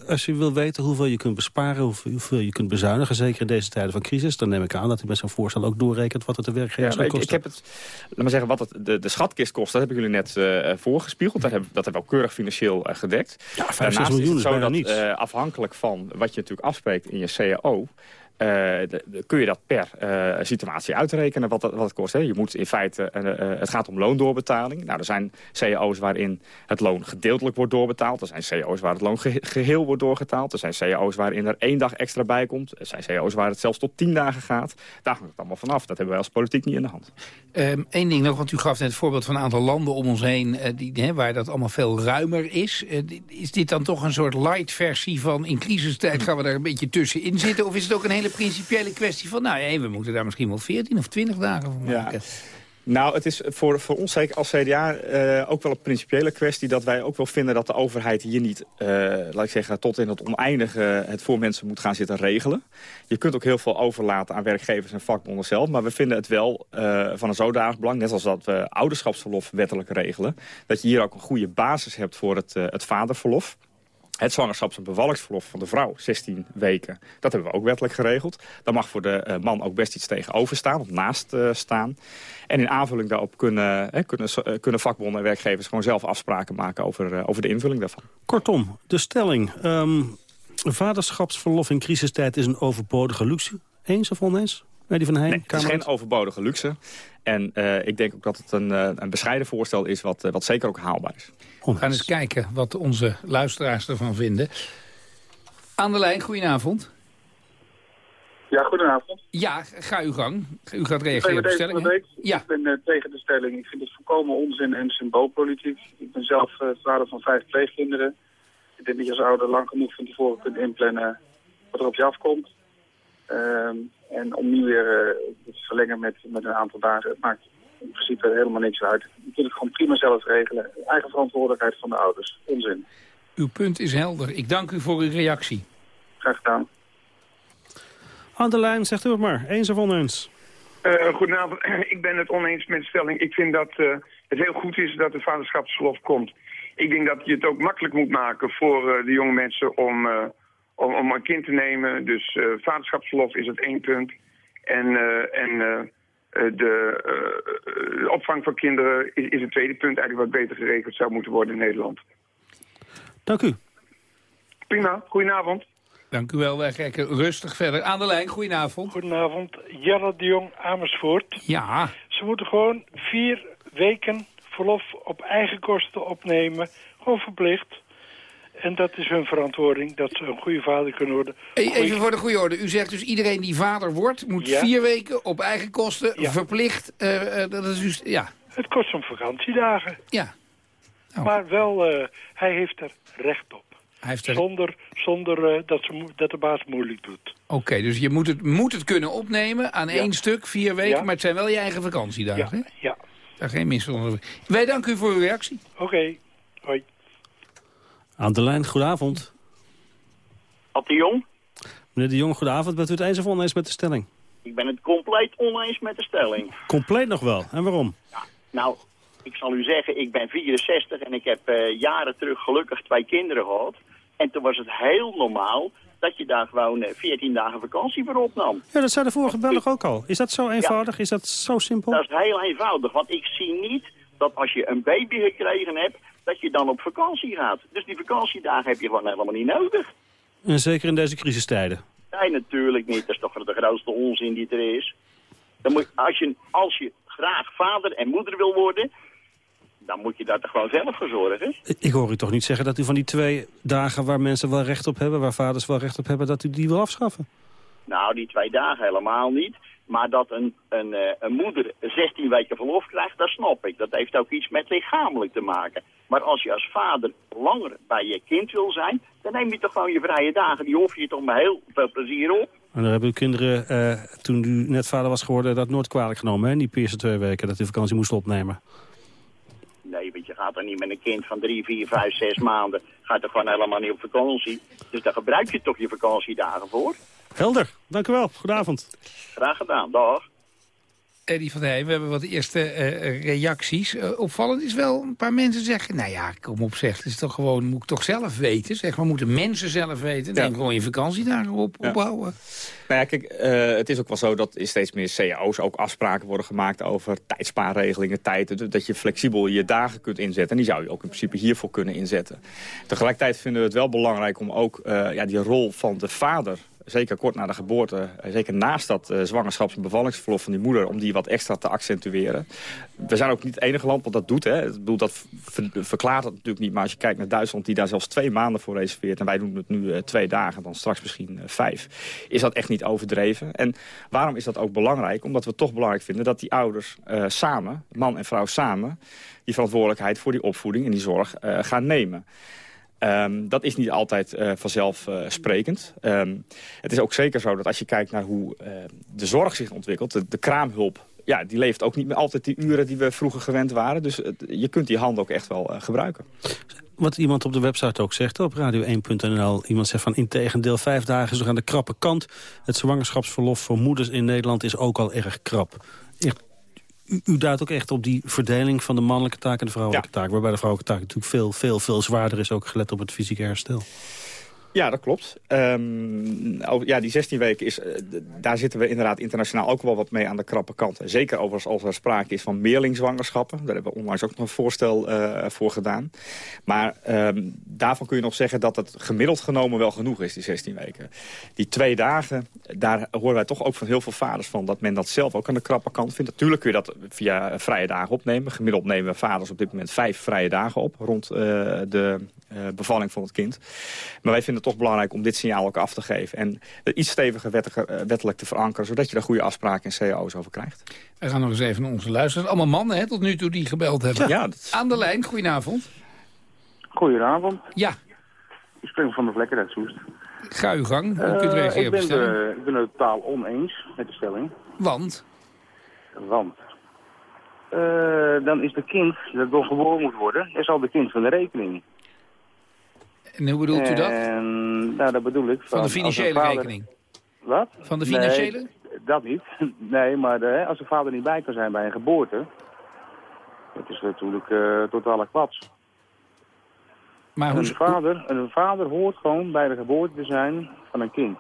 als u wil weten hoeveel je kunt besparen... hoeveel hoeveel je kunt bezuinigen, zeker in deze tijden van crisis... dan neem ik aan dat u met zo'n voorstel ook doorrekent... wat het de werkgevers gaat ik, ik heb het, laat maar zeggen, wat het, de, de schatkist kost, dat heb ik jullie net eh, voorgespiegeld. Dat hebben, dat hebben we ook keurig financieel eh, gedekt. Ja, 5, 6 Daarnaast miljoen het is zo bijna dat, niets. eh, afhankelijk van wat je natuurlijk afspreekt in je CAO... eh, kun je dat per eh, situatie uitrekenen wat, wat het kost. Hè. Je moet in feite, eh, het gaat om loondoorbetaling. Nou, er zijn cao's waarin het loon gedeeltelijk wordt doorbetaald. Er zijn cao's waar het loon ge- geheel wordt doorgetaald. Er zijn cao's waarin er één dag extra bij komt. Er zijn cao's waar het zelfs tot tien dagen gaat. Daar hangt het allemaal vanaf. Dat hebben wij als politiek niet in de hand. Eén ding nog, want u gaf net het voorbeeld van een aantal landen om ons heen... die, hè, waar dat allemaal veel ruimer is. Is dit dan toch een soort light versie van... in crisistijd gaan we daar een beetje tussenin zitten? Of is het ook een hele principiële kwestie van... nou ja, we moeten daar misschien wel 14 of 20 dagen voor maken? Nou, het is voor, voor ons zeker als CDA eh, ook wel een principiële kwestie... dat wij ook wel vinden dat de overheid hier niet, eh, laat ik zeggen... tot in het oneindige het voor mensen moet gaan zitten regelen. Je kunt ook heel veel overlaten aan werkgevers en vakbonden zelf... maar we vinden het wel eh, van een zodanig belang... net als dat we ouderschapsverlof wettelijk regelen... dat je hier ook een goede basis hebt voor het, het vaderverlof... Het zwangerschaps- en bevallingsverlof van de vrouw, 16 weken, dat hebben we ook wettelijk geregeld. Daar mag voor de eh, man ook best iets tegenover staan, of naast eh, staan. En in aanvulling daarop kunnen, hè, kunnen, eh, kunnen vakbonden en werkgevers gewoon zelf afspraken maken over, over de invulling daarvan. Kortom, de stelling. ehm, vaderschapsverlof in crisistijd is een overbodige luxe. Eens of oneens? Eddie van Heijn, Nee, het is geen overbodige luxe. En eh, ik denk ook dat het een, eh, een bescheiden voorstel is wat, eh, wat zeker ook haalbaar is. We gaan eens kijken wat onze luisteraars ervan vinden. Aan de lijn, goedenavond. Ja, goedenavond. Ja, ga uw gang. U gaat reageren op de stelling. van. Ja. Ik ben tegen de stelling. Ik vind het volkomen onzin en symboolpolitiek. Ik ben zelf vader van vijf pleegkinderen. Ik denk dat je als ouder lang genoeg van tevoren kunt inplannen wat er op je afkomt. Ehm, en om nu weer eh, het te verlengen met, met een aantal dagen, het maakt in principe helemaal niks uit. Je kunt het gewoon prima zelf regelen. Eigen verantwoordelijkheid van de ouders. Onzin. Uw punt is helder. Ik dank u voor uw reactie. Graag gedaan. Aan de lijn, zegt u het maar. Eens of oneens? Eh, goedenavond. Ik ben het oneens met de stelling. Ik vind dat eh, het heel goed is dat de vaderschapsverlof komt. Ik denk dat je het ook makkelijk moet maken voor eh, de jonge mensen om, eh, om, om een kind te nemen. Dus eh, vaderschapsverlof is het één punt. En, eh, en eh, de opvang van kinderen is, is een tweede punt eigenlijk wat beter geregeld zou moeten worden in Nederland. Dank u. Prima, goedenavond. Dank u wel. Wij kijken rustig verder. Aan de lijn, goedenavond. Goedenavond, Jelle de Jong, Amersfoort. Ja. Ze moeten gewoon vier weken verlof op eigen kosten opnemen. Gewoon verplicht. En dat is hun verantwoording, dat ze een goede vader kunnen worden. E- Goeie- Even voor de goede orde. U zegt dus iedereen die vader wordt... moet Ja. vier weken op eigen kosten Ja. verplicht... eh, eh, dat is dus, ja. Het kost hem vakantiedagen. Ja. Maar wel, eh, hij heeft er recht op. Hij heeft er... Zonder, zonder dat, ze, dat de baas moeilijk doet. Oké, dus je moet het, moet het kunnen opnemen aan één stuk, vier weken... Ja. maar het zijn wel je eigen vakantiedagen, hè? Ja. Daar geen misverstand over. Wij danken u voor uw reactie. Oké, hoi. Aan de lijn, goedenavond. Ad de Jong, Meneer de Jong, goedenavond. Bent u het eens of oneens met de stelling? ik ben het compleet oneens met de stelling. Compleet nog wel. En waarom? Nou, ik zal u zeggen, ik ben 64 en ik heb eh, jaren terug gelukkig twee kinderen gehad. En toen was het heel normaal dat je daar gewoon eh, 14 dagen vakantie voor opnam. Ja, dat zei de vorige beller ook al. Is dat zo eenvoudig? Is dat zo simpel? Dat is heel eenvoudig, want ik zie niet dat als je een baby gekregen hebt, dat je dan op vakantie gaat. Dus die vakantiedagen heb je gewoon helemaal niet nodig. En zeker in deze crisistijden. Nee, natuurlijk niet. Dat is toch de grootste onzin die er is. Dan moet, als, je, als je graag vader en moeder wil worden, dan moet je daar toch gewoon zelf voor zorgen. Ik hoor u toch niet zeggen dat u van die twee dagen waar mensen wel recht op hebben... waar vaders wel recht op hebben, dat u die wil afschaffen? Nou, die twee dagen helemaal niet. Maar dat een, een, eh, een moeder 16 weken verlof krijgt, dat snap ik. Dat heeft ook iets met lichamelijk te maken. Maar als je als vader langer bij je kind wil zijn, dan neem je toch gewoon je vrije dagen. Die hoef je toch met heel veel plezier op. En daar hebben uw kinderen, eh, toen u net vader was geworden... dat nooit kwalijk genomen, hè? Die eerste twee weken dat u vakantie moest opnemen. Nee, want je gaat er niet met een kind van drie, vier, vijf, zes maanden. Gaat er gewoon helemaal niet op vakantie. Dus daar gebruik je toch je vakantiedagen voor. Helder, dank u wel. Goedenavond. Graag gedaan, dag. Eddie van Heij, we hebben wat eerste eh, reacties. Eh, opvallend is wel, een paar mensen zeggen... nou ja, kom op zeg, het is toch gewoon, moet ik toch zelf weten. Zeg maar, moeten mensen zelf weten. Neem gewoon je vakantiedagen op, Ja. opbouwen. Nou ja, kijk, eh, het is ook wel zo dat in steeds meer cao's ook afspraken worden gemaakt over tijdspaarregelingen, tijd, dat je flexibel je dagen kunt inzetten. En die zou je ook in principe hiervoor kunnen inzetten. Tegelijkertijd vinden we het wel belangrijk om ook eh, ja, die rol van de vader zeker kort na de geboorte, eh, zeker naast dat eh, zwangerschaps- en bevallingsverlof van die moeder, om die wat extra te accentueren. We zijn ook niet het enige land wat dat doet. Hè. Ik dat ver- verklaart het natuurlijk niet, maar als je kijkt naar Duitsland, die daar zelfs twee maanden voor reserveert, en wij doen het nu eh, twee dagen, dan straks misschien vijf, is dat echt niet overdreven. En waarom is dat ook belangrijk? Omdat we toch belangrijk vinden dat die ouders samen, man en vrouw samen, die verantwoordelijkheid voor die opvoeding en die zorg gaan nemen. Ehm, dat is niet altijd eh, vanzelfsprekend. Ehm het is ook zeker zo dat als je kijkt naar hoe eh, de zorg zich ontwikkelt... De, kraamhulp ja, die leeft ook niet meer altijd die uren die we vroeger gewend waren. Dus het- je kunt die hand ook echt wel eh, gebruiken. Wat iemand op de website ook zegt, op radio1.nl. Iemand zegt van integendeel, vijf dagen is aan de krappe kant. Het zwangerschapsverlof voor moeders in Nederland is ook al erg krap. U, u duidt ook echt op die verdeling van de mannelijke taak en de vrouwelijke taak. Waarbij de vrouwelijke taak natuurlijk veel, veel, veel zwaarder is. Ook gelet op het fysieke herstel. Ja, dat klopt. Ehm, over- ja, die 16 weken, is, eh, daar zitten we inderdaad internationaal ook wel wat mee aan de krappe kant. Zeker overigens als er sprake is van meerlingzwangerschappen. Daar hebben we onlangs ook nog een voorstel eh, voor gedaan. Maar ehm, daarvan kun je nog zeggen dat het gemiddeld genomen wel genoeg is, die 16 weken. Die twee dagen, daar horen wij toch ook van heel veel vaders van... dat men dat zelf ook aan de krappe kant vindt. Natuurlijk kun je dat via vrije dagen opnemen. Gemiddeld nemen vaders op dit moment vijf vrije dagen op... rond eh, de bevalling van het kind. Maar wij vinden het toch belangrijk om dit signaal ook af te geven. En het iets steviger eh, wettelijk te verankeren... zodat je daar goede afspraken en cao's over krijgt. We gaan nog eens even naar onze luisteraars. Allemaal mannen hè, tot nu toe die gebeld hebben. Ja, Aan de lijn, goedenavond. Goedenavond. Ja. Ik spring van de vlekken uit Soest. Ga uw gang. U Eh, kunt reageren ik, op de ben stelling. de- ik ben het totaal oneens met de stelling. Want? Want eh, dan is de kind dat door geboren moet worden, is al de kind van de rekening. En hoe bedoelt u dat? En, nou, dat bedoel ik. Van de financiële een vader- rekening? Wat? Van de financiële? Nee, dat niet. Nee, maar de, als de vader niet bij kan zijn bij een geboorte, dat is natuurlijk eh totale kwats. Maar een, hoe- vader, een vader hoort gewoon bij de geboorte te zijn van een kind.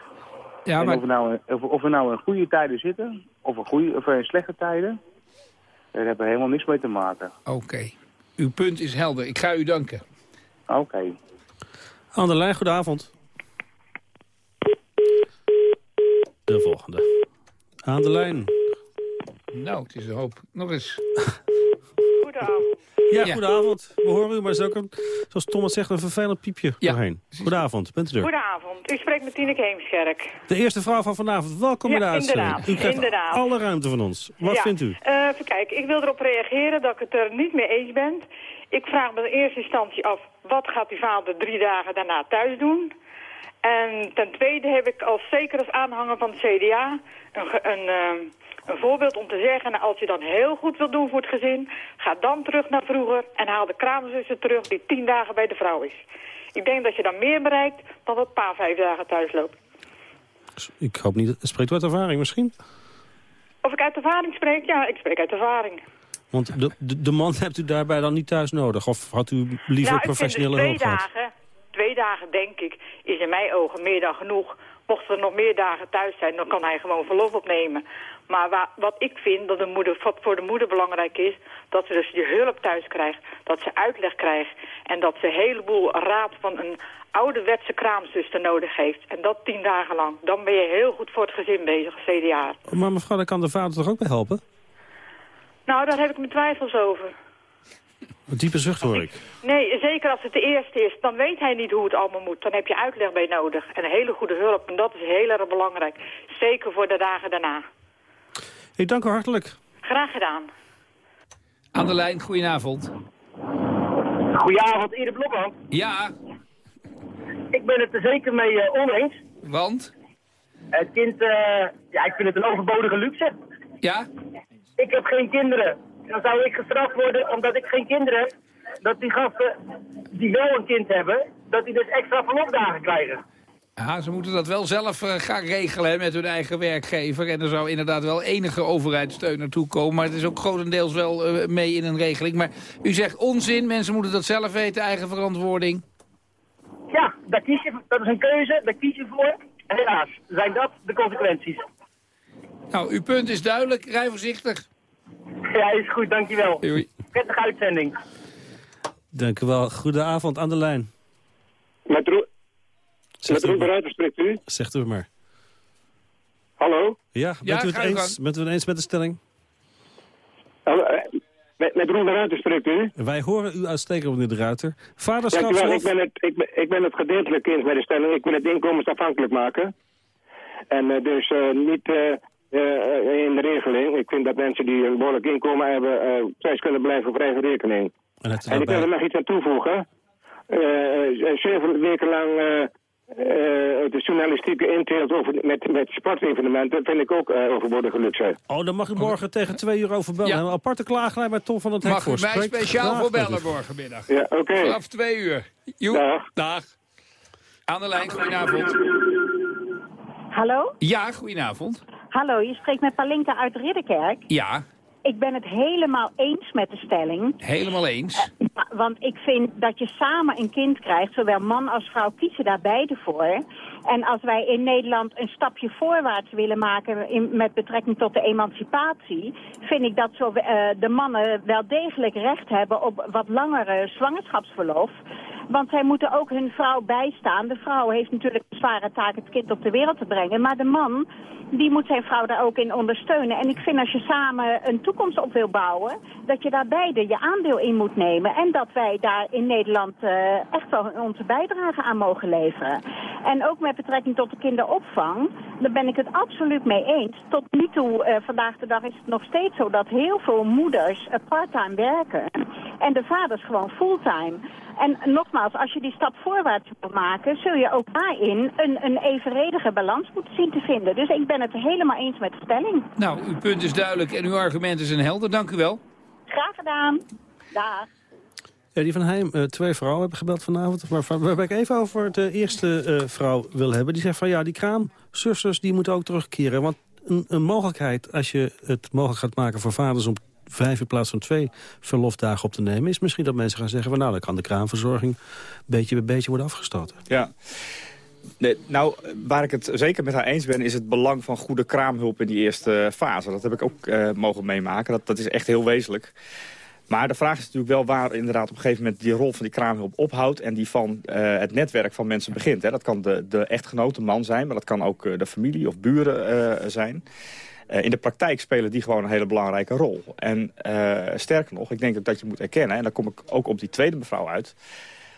Ja, maar- of, we nou, of, of we nou in goede tijden zitten, of in, goede, of in slechte tijden, daar hebben we helemaal niks mee te maken. Oké. Uw punt is helder. Ik ga u danken. Oké. Aan de lijn, goedenavond. De volgende. Aan de lijn. Nou, het is een hoop. Nog eens. Goedenavond. Ja, goedenavond. We horen u, maar er is ook een, zoals Thomas zegt, een vervelend piepje doorheen. Goedenavond, bent u er? Goedenavond. U spreekt met Tineke Heemskerk. De eerste vrouw van vanavond, welkom in de Ja, uitzending. inderdaad, U krijgt inderdaad. alle ruimte van ons. Wat Ja. vindt u? Eh, even kijken, ik wil erop reageren dat ik het er niet mee eens ben. Ik vraag me in eerste instantie af, wat gaat die vader drie dagen daarna thuis doen? En ten tweede heb ik als zeker als aanhanger van het CDA een, een, eh, een voorbeeld om te zeggen... nou, als je dan heel goed wil doen voor het gezin... ga dan terug naar vroeger en haal de kraamzuster terug die tien dagen bij de vrouw is. Ik denk dat je dan meer bereikt dan dat pa vijf dagen thuis loopt. Ik hoop niet, spreekt u uit ervaring misschien? Of ik uit ervaring spreek? Ja, ik spreek uit ervaring. Want de, de, de man hebt u daarbij dan niet thuis nodig? Of had u liever nou, professionele hulp twee gehad? dagen, twee dagen denk ik, is in mijn ogen meer dan genoeg. Mochten er nog meer dagen thuis zijn, dan kan hij gewoon verlof opnemen. Maar wa- wat ik vind dat de moeder, wat voor de moeder belangrijk is, dat ze dus je hulp thuis krijgt, dat ze uitleg krijgt en dat ze een heleboel raad van een ouderwetse kraamzuster nodig heeft. En dat tien dagen lang. Dan ben je heel goed voor het gezin bezig, CDA. Maar mevrouw, daar kan de vader toch ook bij helpen? Nou, daar heb ik mijn twijfels over. Een diepe zucht hoor ik. Nee, zeker als het de eerste is, dan weet hij niet hoe het allemaal moet. Dan heb je uitleg bij nodig en een hele goede hulp. En dat is heel erg belangrijk. Zeker voor de dagen daarna. Ik dank u hartelijk. Graag gedaan. Aan de lijn, goedenavond. Goedenavond, Erik Blokman. Ja, Ik ben het er zeker mee eh, oneens. want? Het kind, eh, ja, ik vind het een overbodige luxe. Ja? Ik heb geen kinderen. Dan zou ik gestraft worden omdat ik geen kinderen heb. Dat die gasten die wel een kind hebben, dat die dus extra verlofdagen krijgen. Ja, ze moeten dat wel zelf eh, gaan regelen hè, met hun eigen werkgever. En er zou inderdaad wel enige overheidssteun naartoe komen. Maar het is ook grotendeels wel eh, mee in een regeling. Maar u zegt onzin, mensen moeten dat zelf weten, eigen verantwoording. Ja, daar kies je, dat is een keuze, daar kies je voor. Helaas zijn dat de consequenties. Nou, uw punt is duidelijk. Rij voorzichtig. Ja, is goed, dankjewel. Doei. Prettige uitzending. Dank u wel. Goedenavond, aan de lijn. Met, Ro met maar. Ruiter spreekt u. Zegt u maar. Hallo? Ja, bent, u, het eens, bent u het eens met de stelling? Hallo, eh, Met, met Roel Ruiter spreekt u. Wij horen u uitstekend, meneer de Ruiter. Dankjewel, Vaderschapsverlof... ik ben, het, ik, ben, ik ben het gedeeltelijk eens met de stelling. Ik wil het inkomensafhankelijk maken. En eh, dus eh, niet in de regeling. Ik vind dat mensen die een behoorlijk inkomen hebben... eh thuis kunnen blijven op eigen rekening. En, ik wil er nog iets aan toevoegen. Eh, eh, zeven weken lang eh, de journalistieke inteelt over, met, met sportevenementen vind ik ook uh, overbodige luxe. Oh, dan mag u morgen tegen twee uur over bellen. Een aparte klaaglijn met Tom van het Hek Mag u voor. mij speciaal voor bellen morgenmiddag. Ja, oké. Vanaf twee uur. Joep. Dag. Dag. Aan de lijn, goedenavond. Hallo? Ja, goedenavond. Hallo, je spreekt met Palinka uit Ridderkerk. Ja, Ik ben het helemaal eens met de stelling. helemaal eens. Want ik vind dat je samen een kind krijgt, zowel man als vrouw kiezen daar beide voor. En als wij in Nederland een stapje voorwaarts willen maken in, met betrekking tot de emancipatie, vind ik dat zo, eh, de mannen wel degelijk recht hebben op wat langere zwangerschapsverlof. Want zij moeten ook hun vrouw bijstaan. De vrouw heeft natuurlijk een zware taak het kind op de wereld te brengen. Maar de man, die moet zijn vrouw daar ook in ondersteunen. En ik vind als je samen een toekomst op wil bouwen, dat je daar beide je aandeel in moet nemen. En dat wij daar in Nederland eh, echt wel onze bijdrage aan mogen leveren. En ook met betrekking tot de kinderopvang, daar ben ik het absoluut mee eens. Tot nu toe, eh, vandaag de dag, is het nog steeds zo dat heel veel moeders eh, parttime werken. En de vaders gewoon fulltime. En nogmaals, als je die stap voorwaarts wil maken, zul je ook daarin een, een evenredige balans moeten zien te vinden. Dus ik ben het helemaal eens met de stelling. Nou, uw punt is duidelijk en uw argumenten zijn helder. Dank u wel. Graag gedaan. Dag. Die van Heim, eh, twee vrouwen hebben gebeld vanavond. Waarvan waarbij ik even over de eerste eh, vrouw wil hebben. Die zegt van ja, die kraamzusters die moeten ook terugkeren. Want een, mogelijkheid, als je het mogelijk gaat maken voor vaders... om vijf in plaats van twee verlofdagen op te nemen... is misschien dat mensen gaan zeggen van nou, dan kan de kraamverzorging... beetje bij beetje worden afgestoten. Ja. Nou, waar ik het zeker met haar eens ben... is het belang van goede kraamhulp in die eerste fase. Dat heb ik ook eh, mogen meemaken. Dat, dat is echt heel wezenlijk. Maar de vraag is natuurlijk wel waar inderdaad op een gegeven moment... die rol van die kraamhulp ophoudt... en die van eh, het netwerk van mensen begint. Hè. Dat kan de, de echtgenote man zijn, maar dat kan ook eh, de familie of buren eh, zijn... In de praktijk spelen die gewoon een hele belangrijke rol. En sterker nog, ik denk dat je moet erkennen... en daar kom ik ook op die tweede mevrouw uit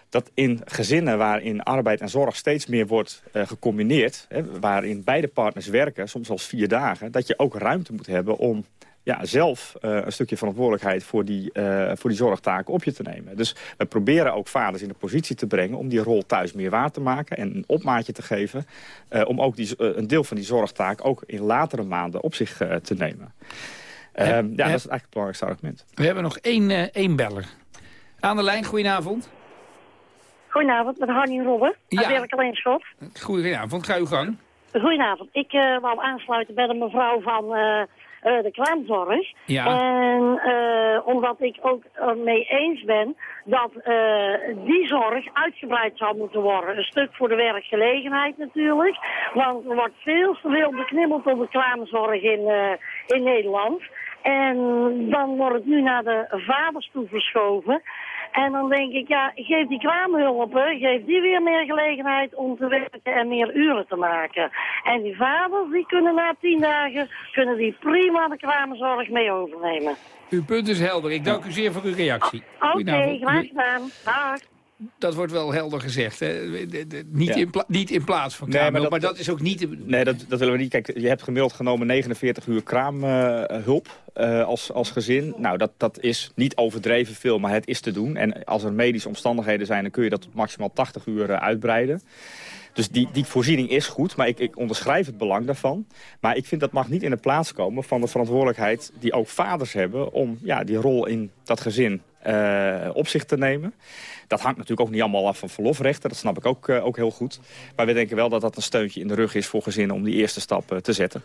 dat in gezinnen waarin arbeid en zorg steeds meer wordt gecombineerd... Hè, waarin beide partners werken, soms al vier dagen... dat je ook ruimte moet hebben om ja, zelf eh, een stukje verantwoordelijkheid... Voor die, eh, voor die zorgtaken op je te nemen. Dus we proberen ook vaders in de positie te brengen... om die rol thuis meer waar te maken en een opmaatje te geven... eh, om ook die, een deel van die zorgtaak ook in latere maanden op zich eh, te nemen. Ehm, ja, dat is eigenlijk het belangrijkste argument. We hebben nog één, eh, één beller. Aan de lijn, goedenavond. Goedenavond, met Harnie Robben. Ja. Werk alleen Schot. Goedenavond, ga uw gang. Goedenavond. Ik eh, wou aansluiten bij de mevrouw van de kraamzorg. Ja. En eh, omdat ik ook ermee eens ben dat eh, die zorg uitgebreid zou moeten worden. Een stuk voor de werkgelegenheid natuurlijk. Want er wordt veel te veel beknibbeld op de kraamzorg in, eh, in Nederland. En dan wordt het nu naar de vaders toe verschoven. En dan denk ik, ja, geef die kraamhulpen, geef die weer meer gelegenheid om te werken en meer uren te maken. En die vaders, die kunnen na tien dagen, kunnen die prima de kraamzorg mee overnemen. Uw punt is helder. Ik dank u zeer voor uw reactie. Oké, graag gedaan. Dag. Dat wordt wel helder gezegd. Hè? De- de- Niet, Ja. in niet in plaats van Nee, kraamhulp, maar maar, dat- dat, is ook niet... de- Nee, dat, dat willen we niet. Kijk, je hebt gemiddeld genomen 49 uur kraamhulp eh, als, als gezin. Nou, dat, dat is niet overdreven veel, maar het is te doen. En als er medische omstandigheden zijn, dan kun je dat tot maximaal 80 uur eh, uitbreiden. Dus die, die voorziening is goed, maar ik, ik onderschrijf het belang daarvan. Maar ik vind dat mag niet in de plaats komen van de verantwoordelijkheid die ook vaders hebben... om ja, die rol in dat gezin eh, op zich te nemen. Dat hangt natuurlijk ook niet allemaal af van verlofrechten. Dat snap ik ook, eh, ook heel goed. Maar we denken wel dat dat een steuntje in de rug is voor gezinnen... om die eerste stap eh, te zetten.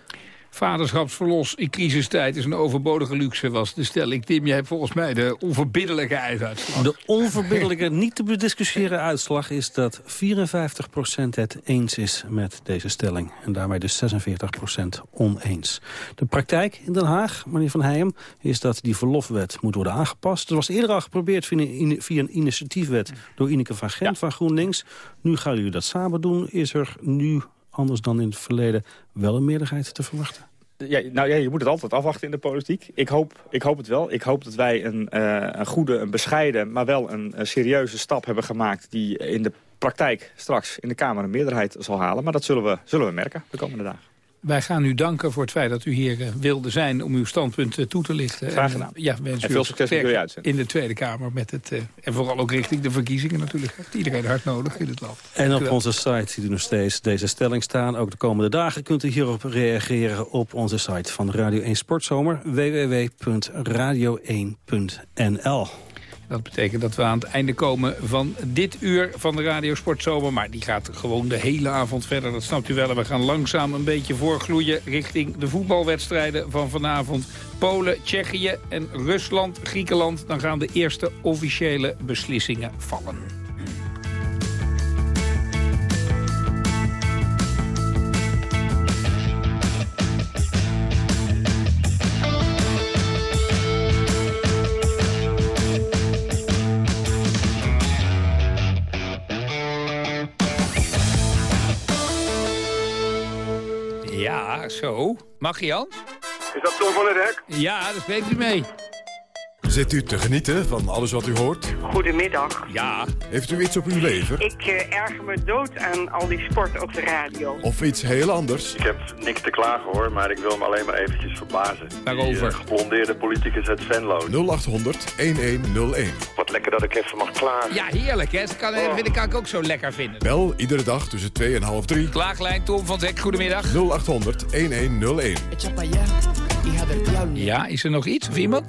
Vaderschapsverlos in crisistijd is een overbodige luxe, was de stelling. Tim, jij hebt volgens mij de onverbiddelijke uitslag. De onverbiddelijke, niet te bediscussiëren uitslag is dat 54% het eens is met deze stelling. En daarmee dus 46% oneens. De praktijk in Den Haag, meneer Van Heijem, is dat die verlofwet moet worden aangepast. Er was eerder al geprobeerd via een, via een initiatiefwet door Ineke van Gent van GroenLinks. Nu gaan jullie dat samen doen. Is er nu, anders dan in het verleden, wel een meerderheid te verwachten? Ja, nou ja, je moet het altijd afwachten in de politiek. Ik hoop, ik hoop het wel. Ik hoop dat wij een, eh, een goede, een bescheiden, maar wel een, serieuze stap hebben gemaakt... die in de praktijk straks in de Kamer een meerderheid zal halen. Maar dat zullen we, zullen we merken de komende dagen. Wij gaan u danken voor het feit dat u hier eh, wilde zijn om uw standpunt eh, toe te lichten. Graag En, gedaan. Ja, wens En u veel succes met sterkte jullie uitzending. In de Tweede Kamer met het, eh, en vooral ook richting de verkiezingen natuurlijk. Heeft iedereen hard nodig in het land. En op onze site ziet u nog steeds deze stelling staan. Ook de komende dagen kunt u hierop reageren op onze site van Radio 1 Sportzomer. www.radio1.nl Dat betekent dat we aan het einde komen van dit uur van de Radio Sportzomer. Maar die gaat gewoon de hele avond verder, dat snapt u wel. En we gaan langzaam een beetje voorgloeien richting de voetbalwedstrijden van vanavond. Polen, Tsjechië en Rusland, Griekenland. Dan gaan de eerste officiële beslissingen vallen. Zo. Mag Jan? Is dat Tom van der Hek? Ja, daar spreekt u mee. Zit u te genieten van alles wat u hoort? Goedemiddag. Ja. Heeft u iets op uw lever? Ik eh, erger me dood aan al die sport op de radio. Of iets heel anders? Ik heb niks te klagen hoor, maar ik wil me alleen maar eventjes verbazen. Waarover? Die uh, geblondeerde politicus uit Venlo. 0800 1101. Wat lekker dat ik even mag klagen. Ja, heerlijk hè. Dat kan, Oh. vind ik kan ik ook zo lekker vinden. Bel iedere dag tussen 2 en half 3. Klaaglijn Tom van Zek, goedemiddag. 0800 1101. Ja, is er nog iets of iemand?